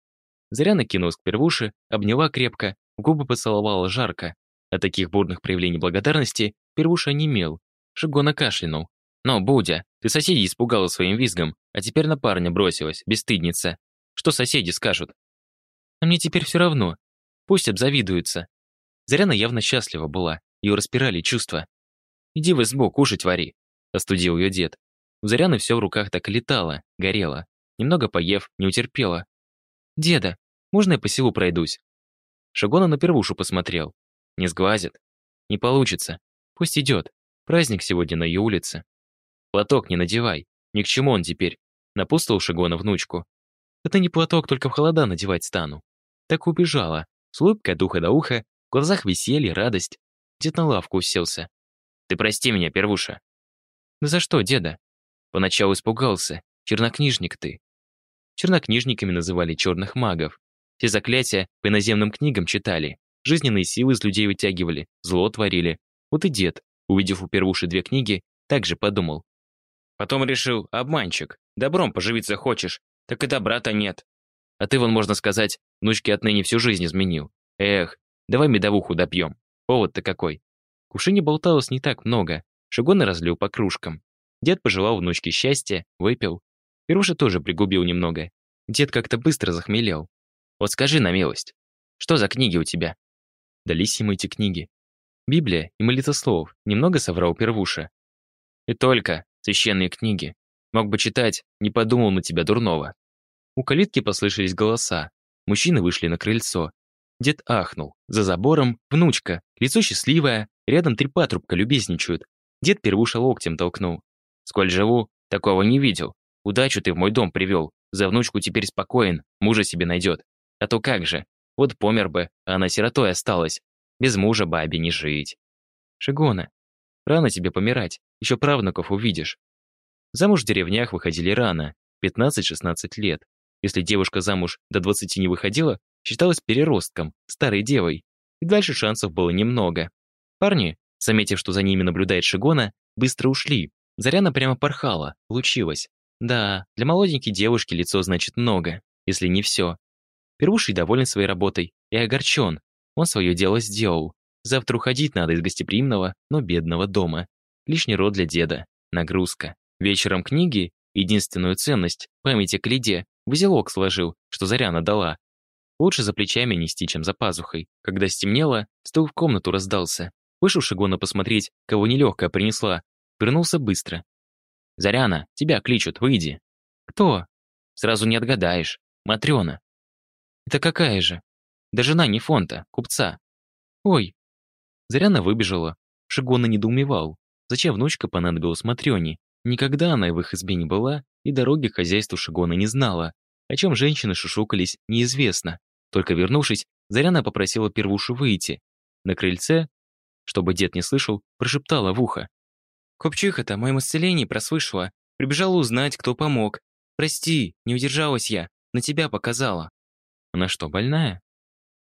[SPEAKER 1] Зря накинулась к первуши, обняла крепко, губы поцеловала жарко. От таких бурных проявлений благодарности первуша онемел. Шигона кашлянул. «Но, Будя, ты соседей испугала своим визгом, а теперь на парня бросилась, бесстыдница. Что соседи скажут?» «А мне теперь все равно. Пусть обзавидуются». Заряна явно счастлива была, ее распирали чувства. «Иди в избу, кушать вари», — остудил ее дед. У Заряны все в руках так и летало, горело. Немного поев, не утерпела. «Деда, можно я по селу пройдусь?» Шагона на первушу посмотрел. Не сглазит. Не получится. Пусть идет. Праздник сегодня на ее улице. Платок не надевай. Ни к чему он теперь. Напустил Шагона внучку. Это не платок, только в холода надевать стану. Так убежала. С улыбкой от уха до уха, в глазах веселье, радость. Дед на лавку уселся. «Ты прости меня, первуша». «Да за что, деда?» Поначалу испугался. Чернокнижник ты. Чернокнижниками называли черных магов. Все заклятия по иноземным книгам читали, жизненные силы из людей вытягивали, зло творили. Вот и дед, увидев у первуши две книги, также подумал. Потом решил, обманщик, добром поживиться хочешь, так и добра-то нет. А ты, вон, можно сказать, внучке отныне всю жизнь изменил. Эх, давай медовуху допьем. Повод-то какой. Кувшине болталось не так много. Шигона разлил по кружкам. Дед пожелал внучке счастья, выпил. Ируша тоже пригубил немного. Дед как-то быстро захмелел. «Вот скажи на милость, что за книги у тебя?» Дались ему эти книги. Библия и молитослов, немного соврал первуша. «И только священные книги. Мог бы читать, не подумал на тебя дурного». У калитки послышались голоса. Мужчины вышли на крыльцо. Дед ахнул. За забором внучка, лицо счастливое, рядом три патрубка любезничают. Дед первуша локтем толкнул. «Сколь живу, такого не видел. Удачу ты в мой дом привел. За внучку теперь спокоен, мужа себе найдет. А то как же, вот помер бы, а она сиротой осталась. Без мужа бабе не жить. Шигона, рано тебе помирать, еще правнуков увидишь. Замуж в деревнях выходили рано, 15-16 лет. Если девушка замуж до 20 не выходила, считалась переростком, старой девой. и дальше шансов было немного. Парни, заметив, что за ними наблюдает Шигона, быстро ушли. Заряна прямо порхала, лучилась. Да, для молоденькой девушки лицо значит много, если не все. Первуший доволен своей работой и огорчен. Он свое дело сделал. Завтра уходить надо из гостеприимного, но бедного дома. Лишний род для деда. Нагрузка. Вечером книги, единственную ценность, память о Калиде, в узелок сложил, что Заряна дала. Лучше за плечами нести, чем за пазухой. Когда стемнело, стул в комнату раздался. Вышел Шигона посмотреть, кого нелегкая принесла. Вернулся быстро. «Заряна, тебя кличут, выйди». «Кто?» «Сразу не отгадаешь. Матрёна». «Это какая же?» «Да жена не фонта, купца». «Ой». Заряна выбежала. Шигона недоумевал. Зачем внучка понадобилась Матрёне? Никогда она в их избе не была и дороги к хозяйству Шигона не знала. О чем женщины шушукались, неизвестно. Только вернувшись, Заряна попросила первушу выйти. На крыльце, чтобы дед не слышал, прошептала в ухо. «Купчиха-то о моем исцелении прослышала. Прибежала узнать, кто помог. Прости, не удержалась я. На тебя показала». «Она что, больная?»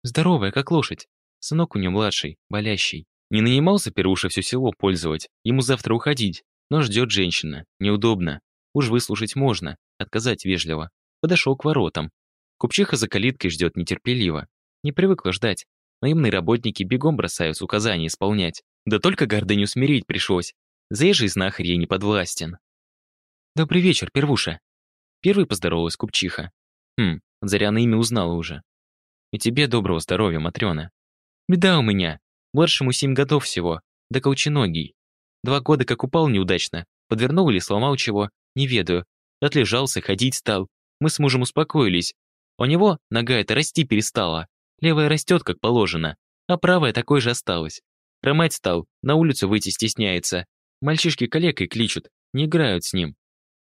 [SPEAKER 1] «Здоровая, как лошадь. Сынок у нее младший, болящий. Не нанимался первуша все село пользовать. Ему завтра уходить. Но ждет женщина. Неудобно. Уж выслушать можно. Отказать вежливо. Подошел к воротам. Купчиха за калиткой ждет нетерпеливо. Не привыкла ждать. Наемные работники бегом бросаются указания исполнять. Да только гордыню смирить пришлось. Заезжий знахарь ей не подвластен. «Добрый вечер, первуша». Первый поздоровалась купчиха. Хм, Заряна имя узнала уже. «И тебе доброго здоровья, Матрёна». «Беда у меня. Младшему семь годов всего, да колченогий. Два года как упал неудачно, подвернул или сломал чего, не ведаю. Отлежался, ходить стал. Мы с мужем успокоились. У него нога эта расти перестала. Левая растет, как положено, а правая такой же осталась. Хромать стал, на улицу выйти стесняется. Мальчишки калекой кличут, не играют с ним.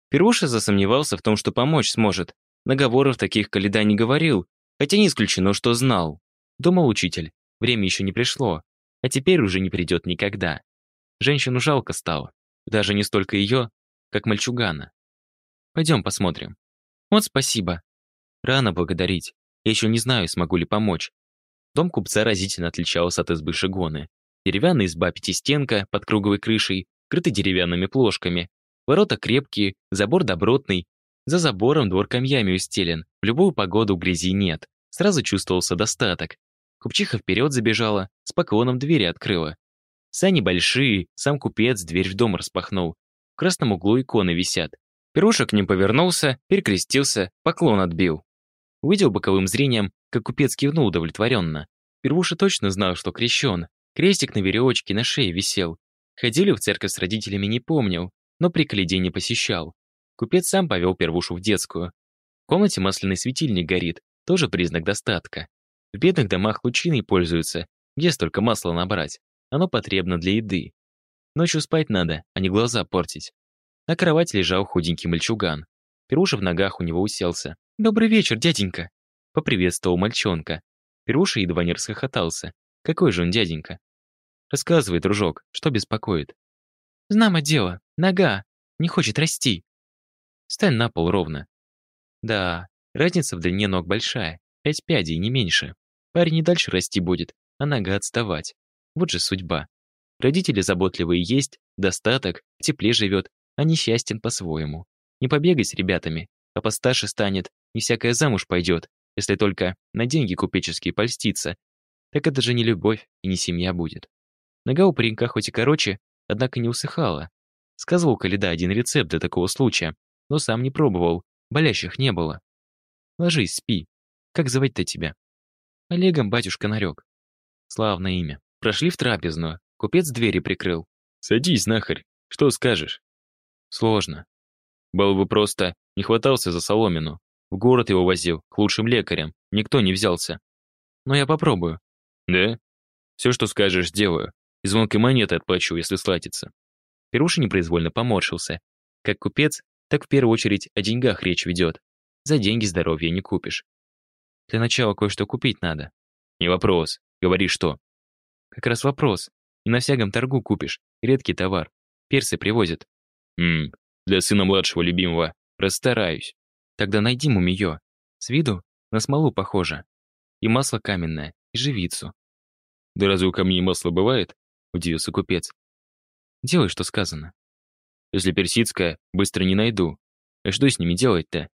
[SPEAKER 1] Первуша засомневался в том, что помочь сможет. Наговоров таких Каледа не говорил, хотя не исключено, что знал. Думал учитель, время еще не пришло, а теперь уже не придет никогда. Женщину жалко стало, даже не столько ее, как мальчугана. Пойдем посмотрим. Вот спасибо. Рано благодарить. Я еще не знаю, смогу ли помочь. Дом купца разительно отличался от избы Шигоны. Деревянная изба пятистенка под круговой крышей, крыты деревянными плошками. Ворота крепкие, забор добротный. За забором двор камнями устелен. В любую погоду грязи нет. Сразу чувствовался достаток. Купчиха вперед забежала, с поклоном двери открыла. Сани большие, сам купец дверь в дом распахнул. В красном углу иконы висят. Пирушек к ним повернулся, перекрестился, поклон отбил. Увидел боковым зрением, как купец кивнул удовлетворенно. Первуша точно знал, что крещен. Крестик на веревочке на шее висел. Ходили в церковь с родителями не помнил, но при коледе не посещал. Купец сам повел первушу в детскую. В комнате масляный светильник горит, тоже признак достатка. В бедных домах лучиной пользуются, где столько масла набрать. Оно потребно для еды. Ночью спать надо, а не глаза портить. На кровати лежал худенький мальчуган. Перуша в ногах у него уселся. «Добрый вечер, дяденька!» Поприветствовал мальчонка. Перуша едва не расхохотался. Какой же он дяденька? Рассказывай, дружок, что беспокоит? Знамо дело, нога, не хочет расти. Стань на пол ровно. Да, разница в длине ног большая, пять пядей, не меньше. Парень не дальше расти будет, а нога отставать. Вот же судьба. Родители заботливые есть, достаток, тепле живет, а несчастен по-своему. Не побегать с ребятами, а постарше станет, не всякая замуж пойдет, если только на деньги купеческие польстится. Так это же не любовь и не семья будет. Нога у паренька хоть и короче, однако не усыхала. Сказывал Каледа один рецепт для такого случая, но сам не пробовал, болящих не было. Ложись, спи. Как звать-то тебя? Олегом батюшка нарек. Славное имя. Прошли в трапезную. Купец двери прикрыл. «Садись, нахарь. Что скажешь?» «Сложно. Был бы просто, не хватался за соломину. В город его возил, к лучшим лекарям. Никто не взялся. Но я попробую». «Да? Все, что скажешь, сделаю. И звонкой монеты отплачу, если слатится». Перуша непроизвольно поморщился. Как купец, так в первую очередь о деньгах речь ведет. За деньги здоровья не купишь. Для начала кое-что купить надо. Не вопрос. Говори, что. Как раз вопрос. И на всяком торгу купишь. Редкий товар. Персы привозят. Ммм, для сына младшего любимого. Расстараюсь. Тогда найди мумиё. С виду на смолу похоже. И масло каменное, и живицу.
[SPEAKER 2] Да разве у камней масло бывает? Удивился купец.
[SPEAKER 1] Делай, что сказано.
[SPEAKER 2] Если персидская, быстро не найду. А что с ними делать-то?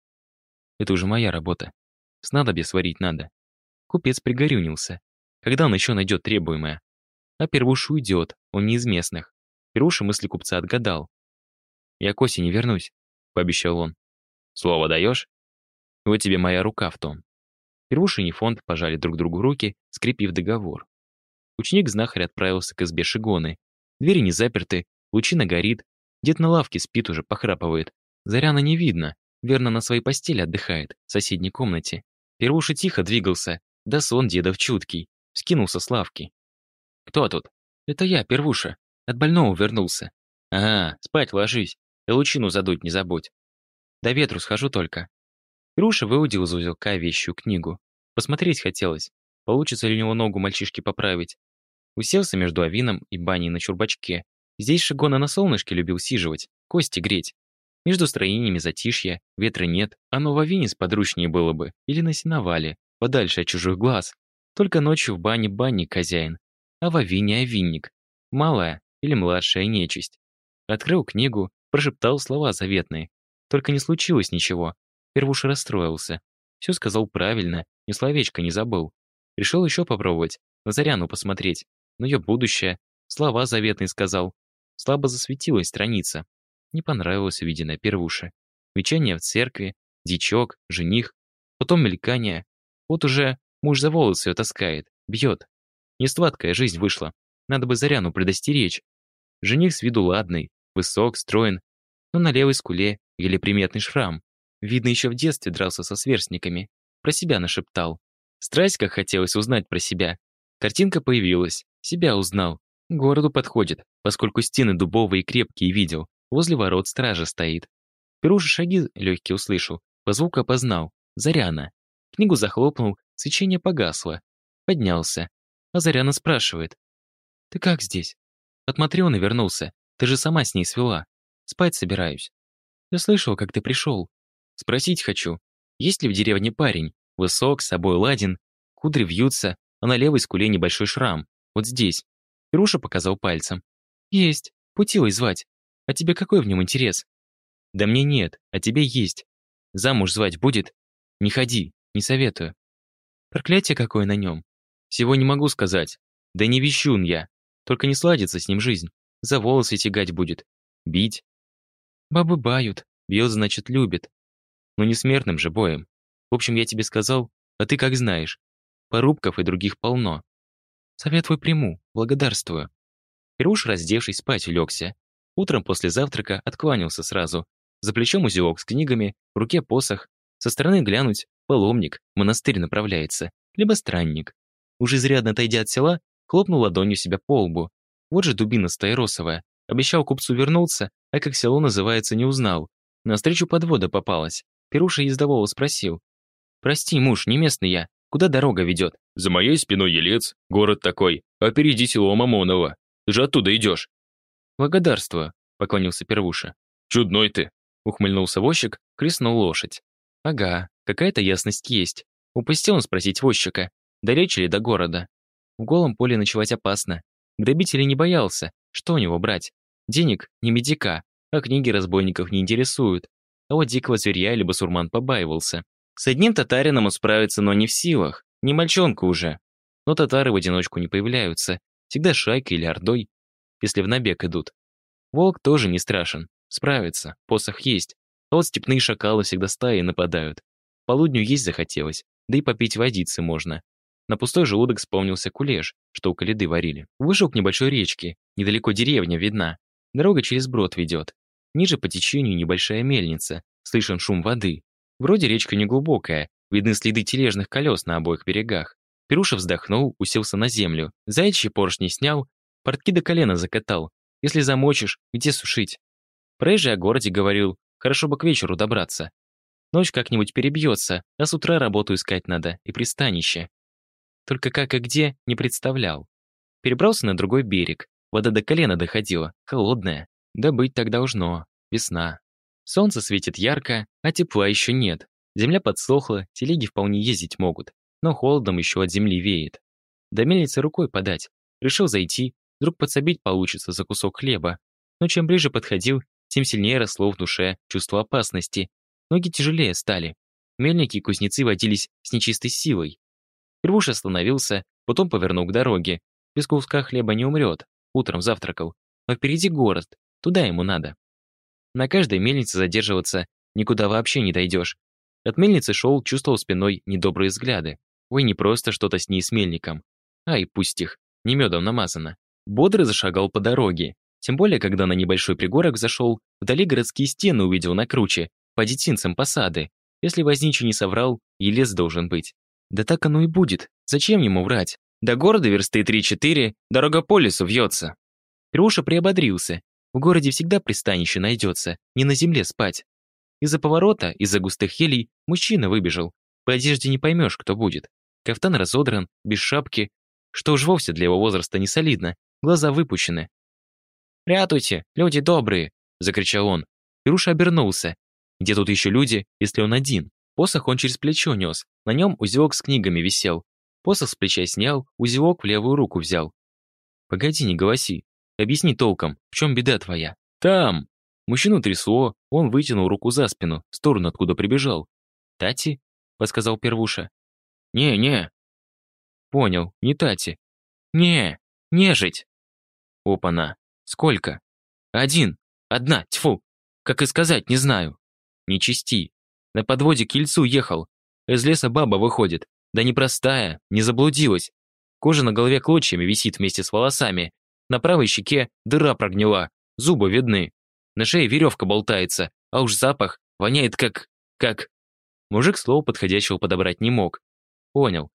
[SPEAKER 1] Это уже моя работа. Снадобье сварить надо. Купец пригорюнился. Когда он еще найдет требуемое? А первуш уйдет, он не из местных. Первуша мысли купца отгадал. «Я к осени вернусь», — пообещал он.
[SPEAKER 2] «Слово даешь?»
[SPEAKER 1] «Вот тебе моя рука в том». Первуш и Нефонт пожали друг другу руки, скрепив договор. Ученик-знахарь отправился к избе Шигоны. Двери не заперты, лучина горит, дед на лавке спит уже, похрапывает. Заряна не видно, верно на своей постели отдыхает, в соседней комнате. Первуша тихо двигался, да сон дедов чуткий, скинулся с лавки. «Кто тут?» «Это я, Первуша. От больного вернулся». «Ага, спать ложись. И лучину задуть не забудь. До ветру схожу только». Первуша выудил из узелка вещую книгу. Посмотреть хотелось, получится ли у него ногу мальчишки поправить. Уселся между авином и баней на чурбачке. Здесь Шигона на солнышке любил сиживать, кости греть. Между строениями затишье, ветра нет, оно в авине сподручнее было бы, или на сеновале, подальше от чужих глаз. Только ночью в бане банник хозяин, а в авине авинник. Малая или младшая нечисть. Открыл книгу, прошептал слова заветные. Только не случилось ничего. Первуш расстроился. Все сказал правильно, ни словечко не забыл. Решил еще попробовать, на Заряну посмотреть. Но ее будущее, слова заветные сказал. Слабо засветилась страница. Не понравилось увиденное первуше. Вечание в церкви, дичок, жених, потом мелькание. Вот уже муж за волосы ее таскает, бьет. Несладкая жизнь вышла. Надо бы Заряну предостеречь. Жених с виду ладный, высок, строен, но на левой скуле еле приметный шрам. Видно, еще в детстве дрался со сверстниками. Про себя нашептал. Страсть, как хотелось узнать про себя. Картинка появилась, себя узнал. Городу подходит, поскольку стены дубовые и крепкие видел. Возле ворот стража стоит. Перуши шаги легкие услышал, по звуку опознал. Заряна. Книгу захлопнул, свечение погасло. Поднялся. А Заряна спрашивает. «Ты как здесь?» От Матрёны вернулся. Ты же сама с ней свела. Спать собираюсь. Я слышал, как ты пришел. Спросить хочу, есть ли в деревне парень? Высок, с собой ладен, кудри вьются, а на левой скуле небольшой шрам. Вот здесь. Ируша показал пальцем. Есть. Путилой звать. А тебе какой в нем интерес? Да мне нет, а тебе есть. Замуж звать будет? Не ходи, не советую. Проклятие какое на нем. Всего не могу сказать. Да не вещун я. Только не сладится с ним жизнь. За волосы тягать будет. Бить. Бабы бают. Бьет, значит, любит. Но не смертным же боем. В общем, я тебе сказал, а ты как знаешь. Порубков и других полно. Совет твой приму, благодарствую. Ируш, раздевшись, спать улегся. Утром после завтрака откланялся сразу. За плечом узелок с книгами, в руке посох. Со стороны глянуть, паломник, монастырь направляется, либо странник. Уже изрядно отойдя от села, хлопнул ладонью себя по лбу. Вот же дубина стаиросовая. Обещал купцу вернуться, а как село называется, не узнал. На встречу подвода попалась. Перуша ездового спросил. «Прости, муж, не местный я. Куда дорога ведет?»
[SPEAKER 2] «За моей спиной Елец, город такой. Опереди село Мамоново. Ты же оттуда идешь».
[SPEAKER 1] «Благодарствую», — поклонился Первуша.
[SPEAKER 2] «Чудной ты», —
[SPEAKER 1] ухмыльнулся возчик, крестнул лошадь. «Ага, какая-то ясность есть. Упустил он спросить возчика, далече ли до города. В голом поле ночевать опасно. Грабителей не боялся, что у него брать? Денег не медика, а книги разбойников не интересуют. А вот дикого зверя или басурман побаивался. С одним татарином справиться, но не в силах. Не мальчонка уже. Но татары в одиночку не появляются. Всегда шайкой или ордой, если в набег идут. Волк тоже не страшен. Справится, посох есть. А вот степные шакалы всегда стаи нападают. Полудню есть захотелось, да и попить водицы можно. На пустой желудок вспомнился кулеш, что у Калиды варили. Вышел к небольшой речке, недалеко деревня видна. Дорога через брод ведет. Ниже по течению небольшая мельница, слышен шум воды. Вроде речка неглубокая, видны следы тележных колес на обоих берегах. Перуша вздохнул, уселся на землю, заячьи поршни снял, портки до колена закатал. Если замочишь, где сушить? Проезжий о городе говорил, хорошо бы к вечеру добраться. Ночь как-нибудь перебьется, а с утра работу искать надо и пристанище. Только как и где, не представлял. Перебрался на другой берег. Вода до колена доходила, холодная. Да быть так должно. Весна. Солнце светит ярко, а тепла еще нет. Земля подсохла, телеги вполне ездить могут. Но холодом еще от земли веет. До мельницы рукой подать. Решил зайти, вдруг подсобить получится за кусок хлеба. Но чем ближе подходил, тем сильнее росло в душе чувство опасности. Ноги тяжелее стали. Мельники и кузнецы водились с нечистой силой. Первуш остановился, потом повернул к дороге. Без куска хлеба не умрет. Утром завтракал. Но впереди город. Туда ему надо. На каждой мельнице задерживаться никуда вообще не дойдешь. От мельницы шел, чувствовал спиной недобрые взгляды. Ой, не просто что-то с ней с мельником. Ай, пусть их, не медом намазано. Бодро зашагал по дороге. Тем более, когда на небольшой пригорок зашел, вдали городские стены увидел на круче, по детинцам посады. Если возничий не соврал, и лес должен быть. Да так оно и будет. Зачем ему врать? До города версты 3-4, дорога по лесу вьется. Первуша приободрился. В городе всегда пристанище найдется, не на земле спать. Из-за поворота, из-за густых елей, мужчина выбежал. По одежде не поймешь, кто будет. Кафтан разодран, без шапки, что уж вовсе для его возраста не солидно, глаза выпущены. «Прятуйте, люди добрые!» — закричал он. Ируша обернулся. Где тут еще люди, если он один? Посох он через плечо нес, на нем узелок с книгами висел. Посох с плеча снял, узелок в левую руку взял. «Погоди, не голоси. Объясни толком, в чем беда твоя?» «Там!» Мужчину трясло, он вытянул руку за спину, в сторону, откуда прибежал. «Тати?» — подсказал Первуша. «Не-не». «Понял, не Тати». «Не, нежить». «Опа-на. Сколько?» «Один. Одна, тьфу. Как и сказать, не знаю». «Не чисти. На подводе к Ельцу ехал. Из леса баба выходит. Да непростая, не заблудилась. Кожа на голове клочьями висит вместе с волосами. На правой щеке дыра прогнила, зубы видны. На шее веревка болтается, а уж запах воняет как... как... Мужик слова подходящего подобрать не мог. Понял.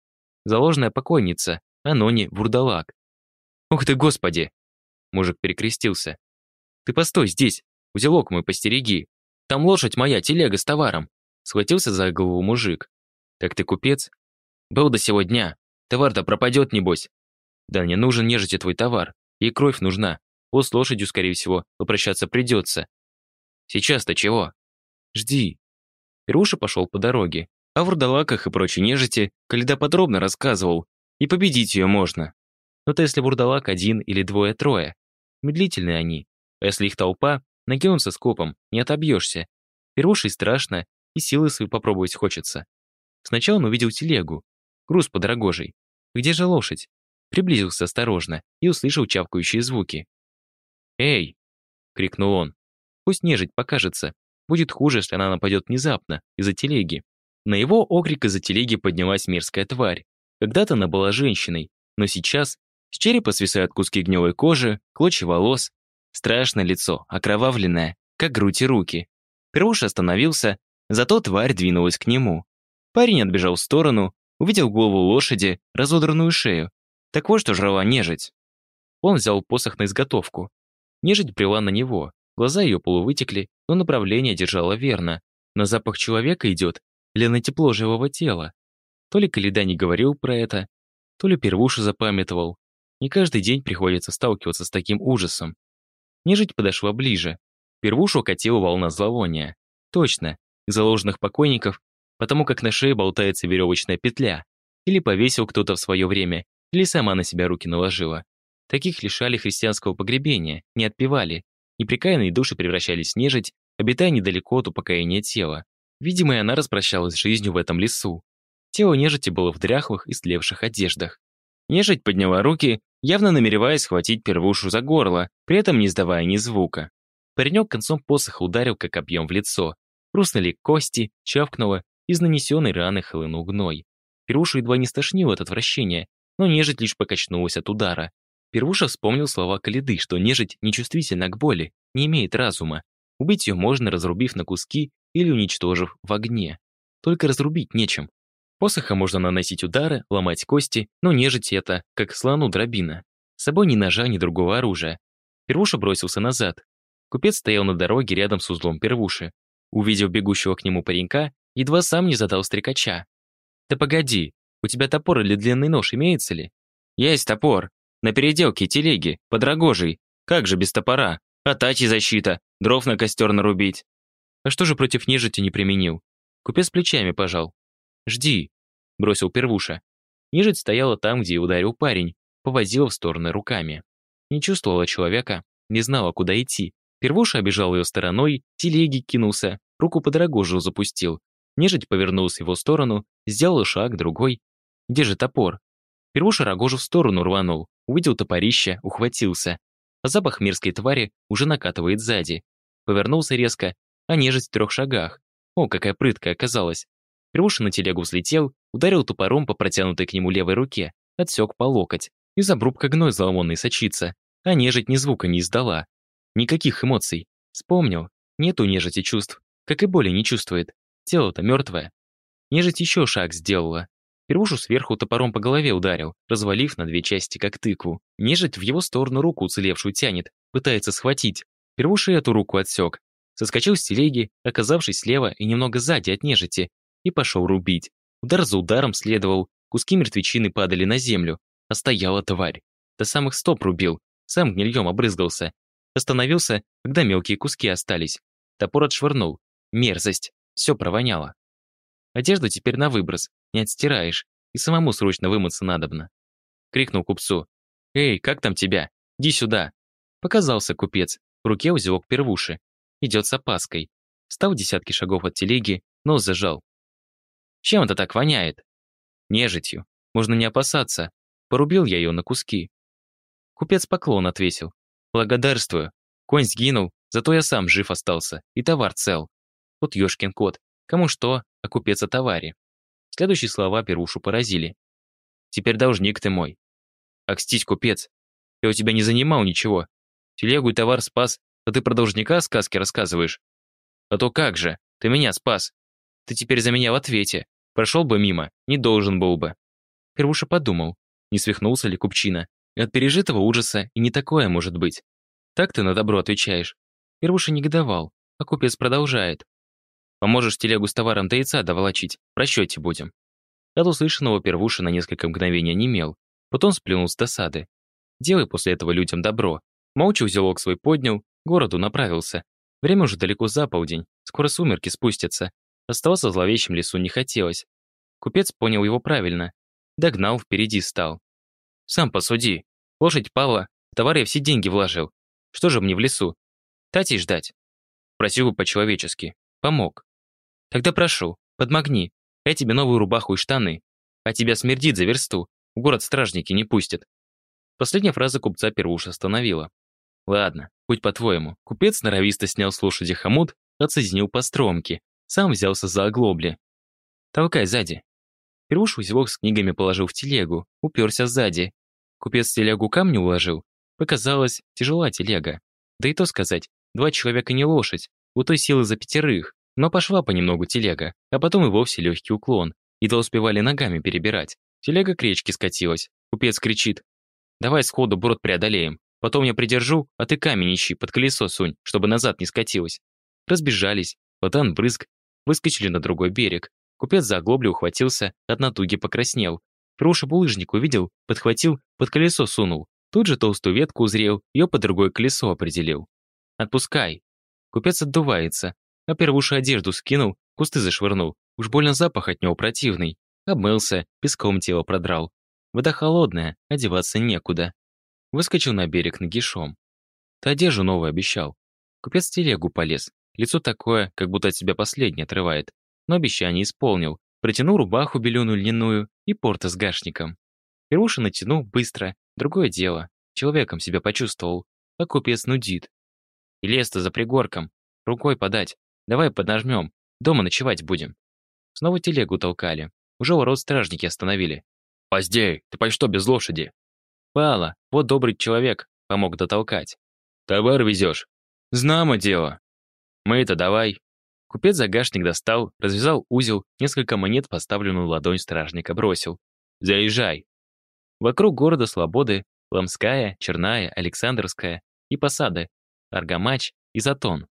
[SPEAKER 1] Заложенная покойница, а Нони вурдалак. Ух ты, господи! Мужик перекрестился. Ты постой здесь, узелок мой постереги. Там лошадь моя, телега с товаром. Схватился за голову мужик. Так ты купец? Был до сего дня. Товар-то пропадет, небось. Да не нужен нежити твой товар. Ей кровь нужна. Вот с лошадью, скорее всего, попрощаться придется. Сейчас-то чего? Жди. Ируша пошел по дороге. О вурдалаках и прочей нежити Каледа подробно рассказывал. И победить ее можно. Но то если вурдалак один или двое-трое. Медлительные они. А если их толпа, накинуться скопом, не отобьешься. Перушей страшно, и силы свои попробовать хочется. Сначала он увидел телегу, груз под. Где же лошадь? Приблизился осторожно и услышал чавкающие звуки. «Эй!» — крикнул он. «Пусть нежить покажется. Будет хуже, если она нападет внезапно, из-за телеги». На его окрик из-за телеги поднялась мерзкая тварь. Когда-то она была женщиной, но сейчас с черепа свисают куски гнилой кожи, клочья волос. Страшное лицо, окровавленное, как грудь и руки. Первуш остановился, зато тварь двинулась к нему. Парень отбежал в сторону, увидел голову лошади, разодранную шею. Так вот, что жрала нежить. Он взял посох на изготовку. Нежить брела на него. Глаза ее полувытекли, но направление держала верно. На запах человека идет или на тепло живого тела. То ли Каледа не говорил про это, то ли первуша запамятовал. Не каждый день приходится сталкиваться с таким ужасом. Нежить подошла ближе. Первушу окатила волна зловония. Точно, заложенных покойников потому как на шее болтается веревочная петля. Или повесил кто-то в свое время, или сама на себя руки наложила. Таких лишали христианского погребения, не отпевали. Неприкаянные души превращались в нежить, обитая недалеко от упокоения тела. Видимо, и она распрощалась с жизнью в этом лесу. Тело нежити было в дряхлых и слевших одеждах. Нежить подняла руки, явно намереваясь схватить первушу за горло, при этом не издавая ни звука. Паренек концом посоха ударил как объем в лицо. Хрустнули кости, чавкнуло, из нанесенной раны хлынул гной. Первуша едва не стошнило от отвращения, но нежить лишь покачнулась от удара. Первуша вспомнил слова Калиды, что нежить нечувствительна к боли, не имеет разума. Убить ее можно, разрубив на куски или уничтожив в огне. Только разрубить нечем. Посоха можно наносить удары, ломать кости, но нежить это, как слону дробина. С собой ни ножа, ни другого оружия. Первуша бросился назад. Купец стоял на дороге рядом с узлом первуши. Увидев бегущего к нему паренька, Едва сам не задал стрекача. «Да погоди, у тебя топор или длинный нож имеется ли?» «Есть топор. На переделке телеги, под рогожей. Как же без топора? А тачи защита, дров на костер нарубить». «А что же против нежити не применил?» Купец плечами пожал. «Жди», — бросил первуша. Нежить стояла там, где и ударил парень, повозила в стороны руками. Не чувствовала человека, не знала, куда идти. Первуша обежал ее стороной, телеги кинулся, руку под рогожу запустил. Нежить повернулся в его сторону, сделал шаг, другой. Где же топор? Первуша рогожу в сторону рванул, увидел топорище, ухватился. А запах мерзкой твари уже накатывает сзади. Повернулся резко, а нежить в трех шагах. О, какая прыткая оказалась. Первуша на телегу взлетел, ударил топором по протянутой к нему левой руке, отсек по локоть. Из обрубка гной зловонный сочится, а нежить ни звука не издала. Никаких эмоций. Вспомнил. Нету нежити чувств, как и боли не чувствует. Тело-то мертвое. Нежить еще шаг сделала. Первушу сверху топором по голове ударил, развалив на две части, как тыкву. Нежить в его сторону руку уцелевшую тянет, пытается схватить. Первуша эту руку отсек. Соскочил с телеги, оказавшись слева и немного сзади от нежити, и пошел рубить. Удар за ударом следовал, куски мертвечины падали на землю, а стояла тварь. До самых стоп рубил, сам гнильем обрызгался. Остановился, когда мелкие куски остались. Топор отшвырнул. Мерзость. Все провоняло. Одежду теперь на выброс, не отстираешь, и самому срочно вымыться надобно. Крикнул купцу. «Эй, как там тебя? Иди сюда!» Показался купец, в руке узелок первуши. Идет с опаской. Стал десятки шагов от телеги, нос зажал. Чем это так воняет? Нежитью. Можно не опасаться. Порубил я ее на куски. Купец поклон отвесил. Благодарствую. Конь сгинул, зато я сам жив остался, и товар цел. Вот ёшкин кот. Кому что, а купец о товаре. Следующие слова Перушу поразили. Теперь должник ты мой. Акстись, купец. Я у тебя не занимал ничего. Телегу и товар спас, а ты про должника сказки рассказываешь. А то как же, ты меня спас. Ты теперь за меня в ответе. Прошел бы мимо, не должен был бы. Первуша подумал, не свихнулся ли купчина. От пережитого ужаса и не такое может быть. Так ты на добро отвечаешь. Первуша негодовал, а купец продолжает. Поможешь телегу с товаром до яйца доволочить, в расчете будем. От услышанного Первуша на несколько мгновений немел, потом сплюнул с досады. Делай после этого людям добро. Молча узелок свой поднял, городу направился. Время уже далеко за полдень, скоро сумерки спустятся. Оставаться в зловещем лесу не хотелось. Купец понял его правильно. Догнал, впереди стал. Сам посуди. Лошадь пала, в товар я все деньги вложил. Что же мне в лесу? Тати ждать? Просил бы по-человечески. Помог. Тогда прошу, подмогни. Я тебе новую рубаху и штаны. А тебя смердит за версту. В город стражники не пустят. Последняя фраза купца Первуш остановила. Ладно, будь по-твоему. Купец норовисто снял с лошади хомут, отсоединил по стромке. Сам взялся за оглобли. Толкай сзади. Первуш узелок с книгами положил в телегу, уперся сзади, Купец телегу камни уложил. Показалось, тяжела телега. Да и то сказать, два человека не лошадь, у той силы за пятерых. Но пошла понемногу телега, а потом и вовсе легкий уклон. Едва успевали ногами перебирать. Телега к речке скатилась. Купец кричит. «Давай сходу брод преодолеем. Потом я придержу, а ты камень ищи, под колесо сунь, чтобы назад не скатилось». Разбежались. Водан брызг. Выскочили на другой берег. Купец за оглоблю ухватился, от натуги покраснел. Проша булыжник увидел, подхватил, под колесо сунул. Тут же толстую ветку узрел, ее под другое колесо определил. «Отпускай!» Купец отдувается, а первуша одежду скинул, кусты зашвырнул. Уж больно запах от него противный. Обмылся, песком тело продрал. Вода холодная, одеваться некуда. Выскочил на берег нагишом. Ты одежду новую обещал. Купец в телегу полез. Лицо такое, как будто от себя последнее отрывает. Но обещание исполнил. Протянул рубаху беленую льняную и порта с гашником. Первуша натянул быстро, другое дело. Человеком себя почувствовал, а купец нудит. И лес-то за пригорком. Рукой подать. Давай поднажмем. Дома ночевать будем. Снова телегу толкали. Уже ворот стражники остановили. «Поздей, ты по что без лошади?» «Пала, вот добрый человек, помог дотолкать». «Товар везешь?» «Знамо дело». «Мы-то давай, Купец загашник достал, развязал узел, несколько монет поставленную ладонь стражника бросил. «Заезжай!» Вокруг города Свободы Ломская, Черная, Александровская и посады, Аргамач и Затон.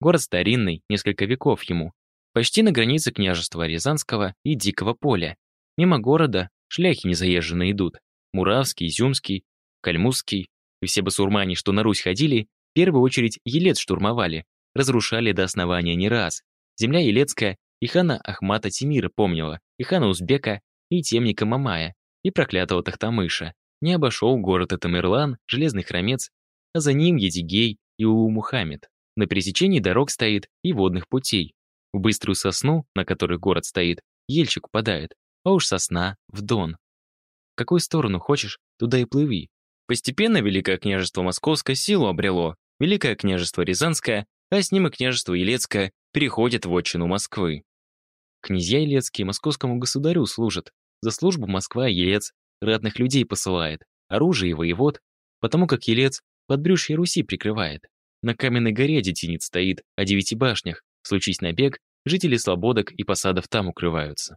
[SPEAKER 1] Город старинный, несколько веков ему. Почти на границе княжества Рязанского и Дикого поля. Мимо города шляхи незаезженные идут. Муравский, Изюмский, Кальмузский. И все басурмане, что на Русь ходили, в первую очередь Елец штурмовали, разрушали до основания не раз. Земля Елецкая и хана Ахмата Тимира помнила, и хана Узбека, и темника Мамая, и проклятого Тахтамыша. Не обошел город Тамерлан, Железный Хромец, а за ним Едигей и Улу-Мухаммед. На пересечении дорог стоит и водных путей. В быструю сосну, на которой город стоит, ельчик упадает, а уж сосна в Дон. В какую сторону хочешь, туда и плыви. Постепенно Великое княжество Московское силу обрело, Великое княжество Рязанское, а с ним и княжество Елецкое переходят в отчину Москвы. Князья Елецкие московскому государю служат. За службу Москва Елец ратных людей посылает, оружие и воевод, потому как Елец подбрюшье Руси прикрывает. На каменной горе детинец стоит, о девяти башнях, случись набег, жители слободок и посадов там укрываются.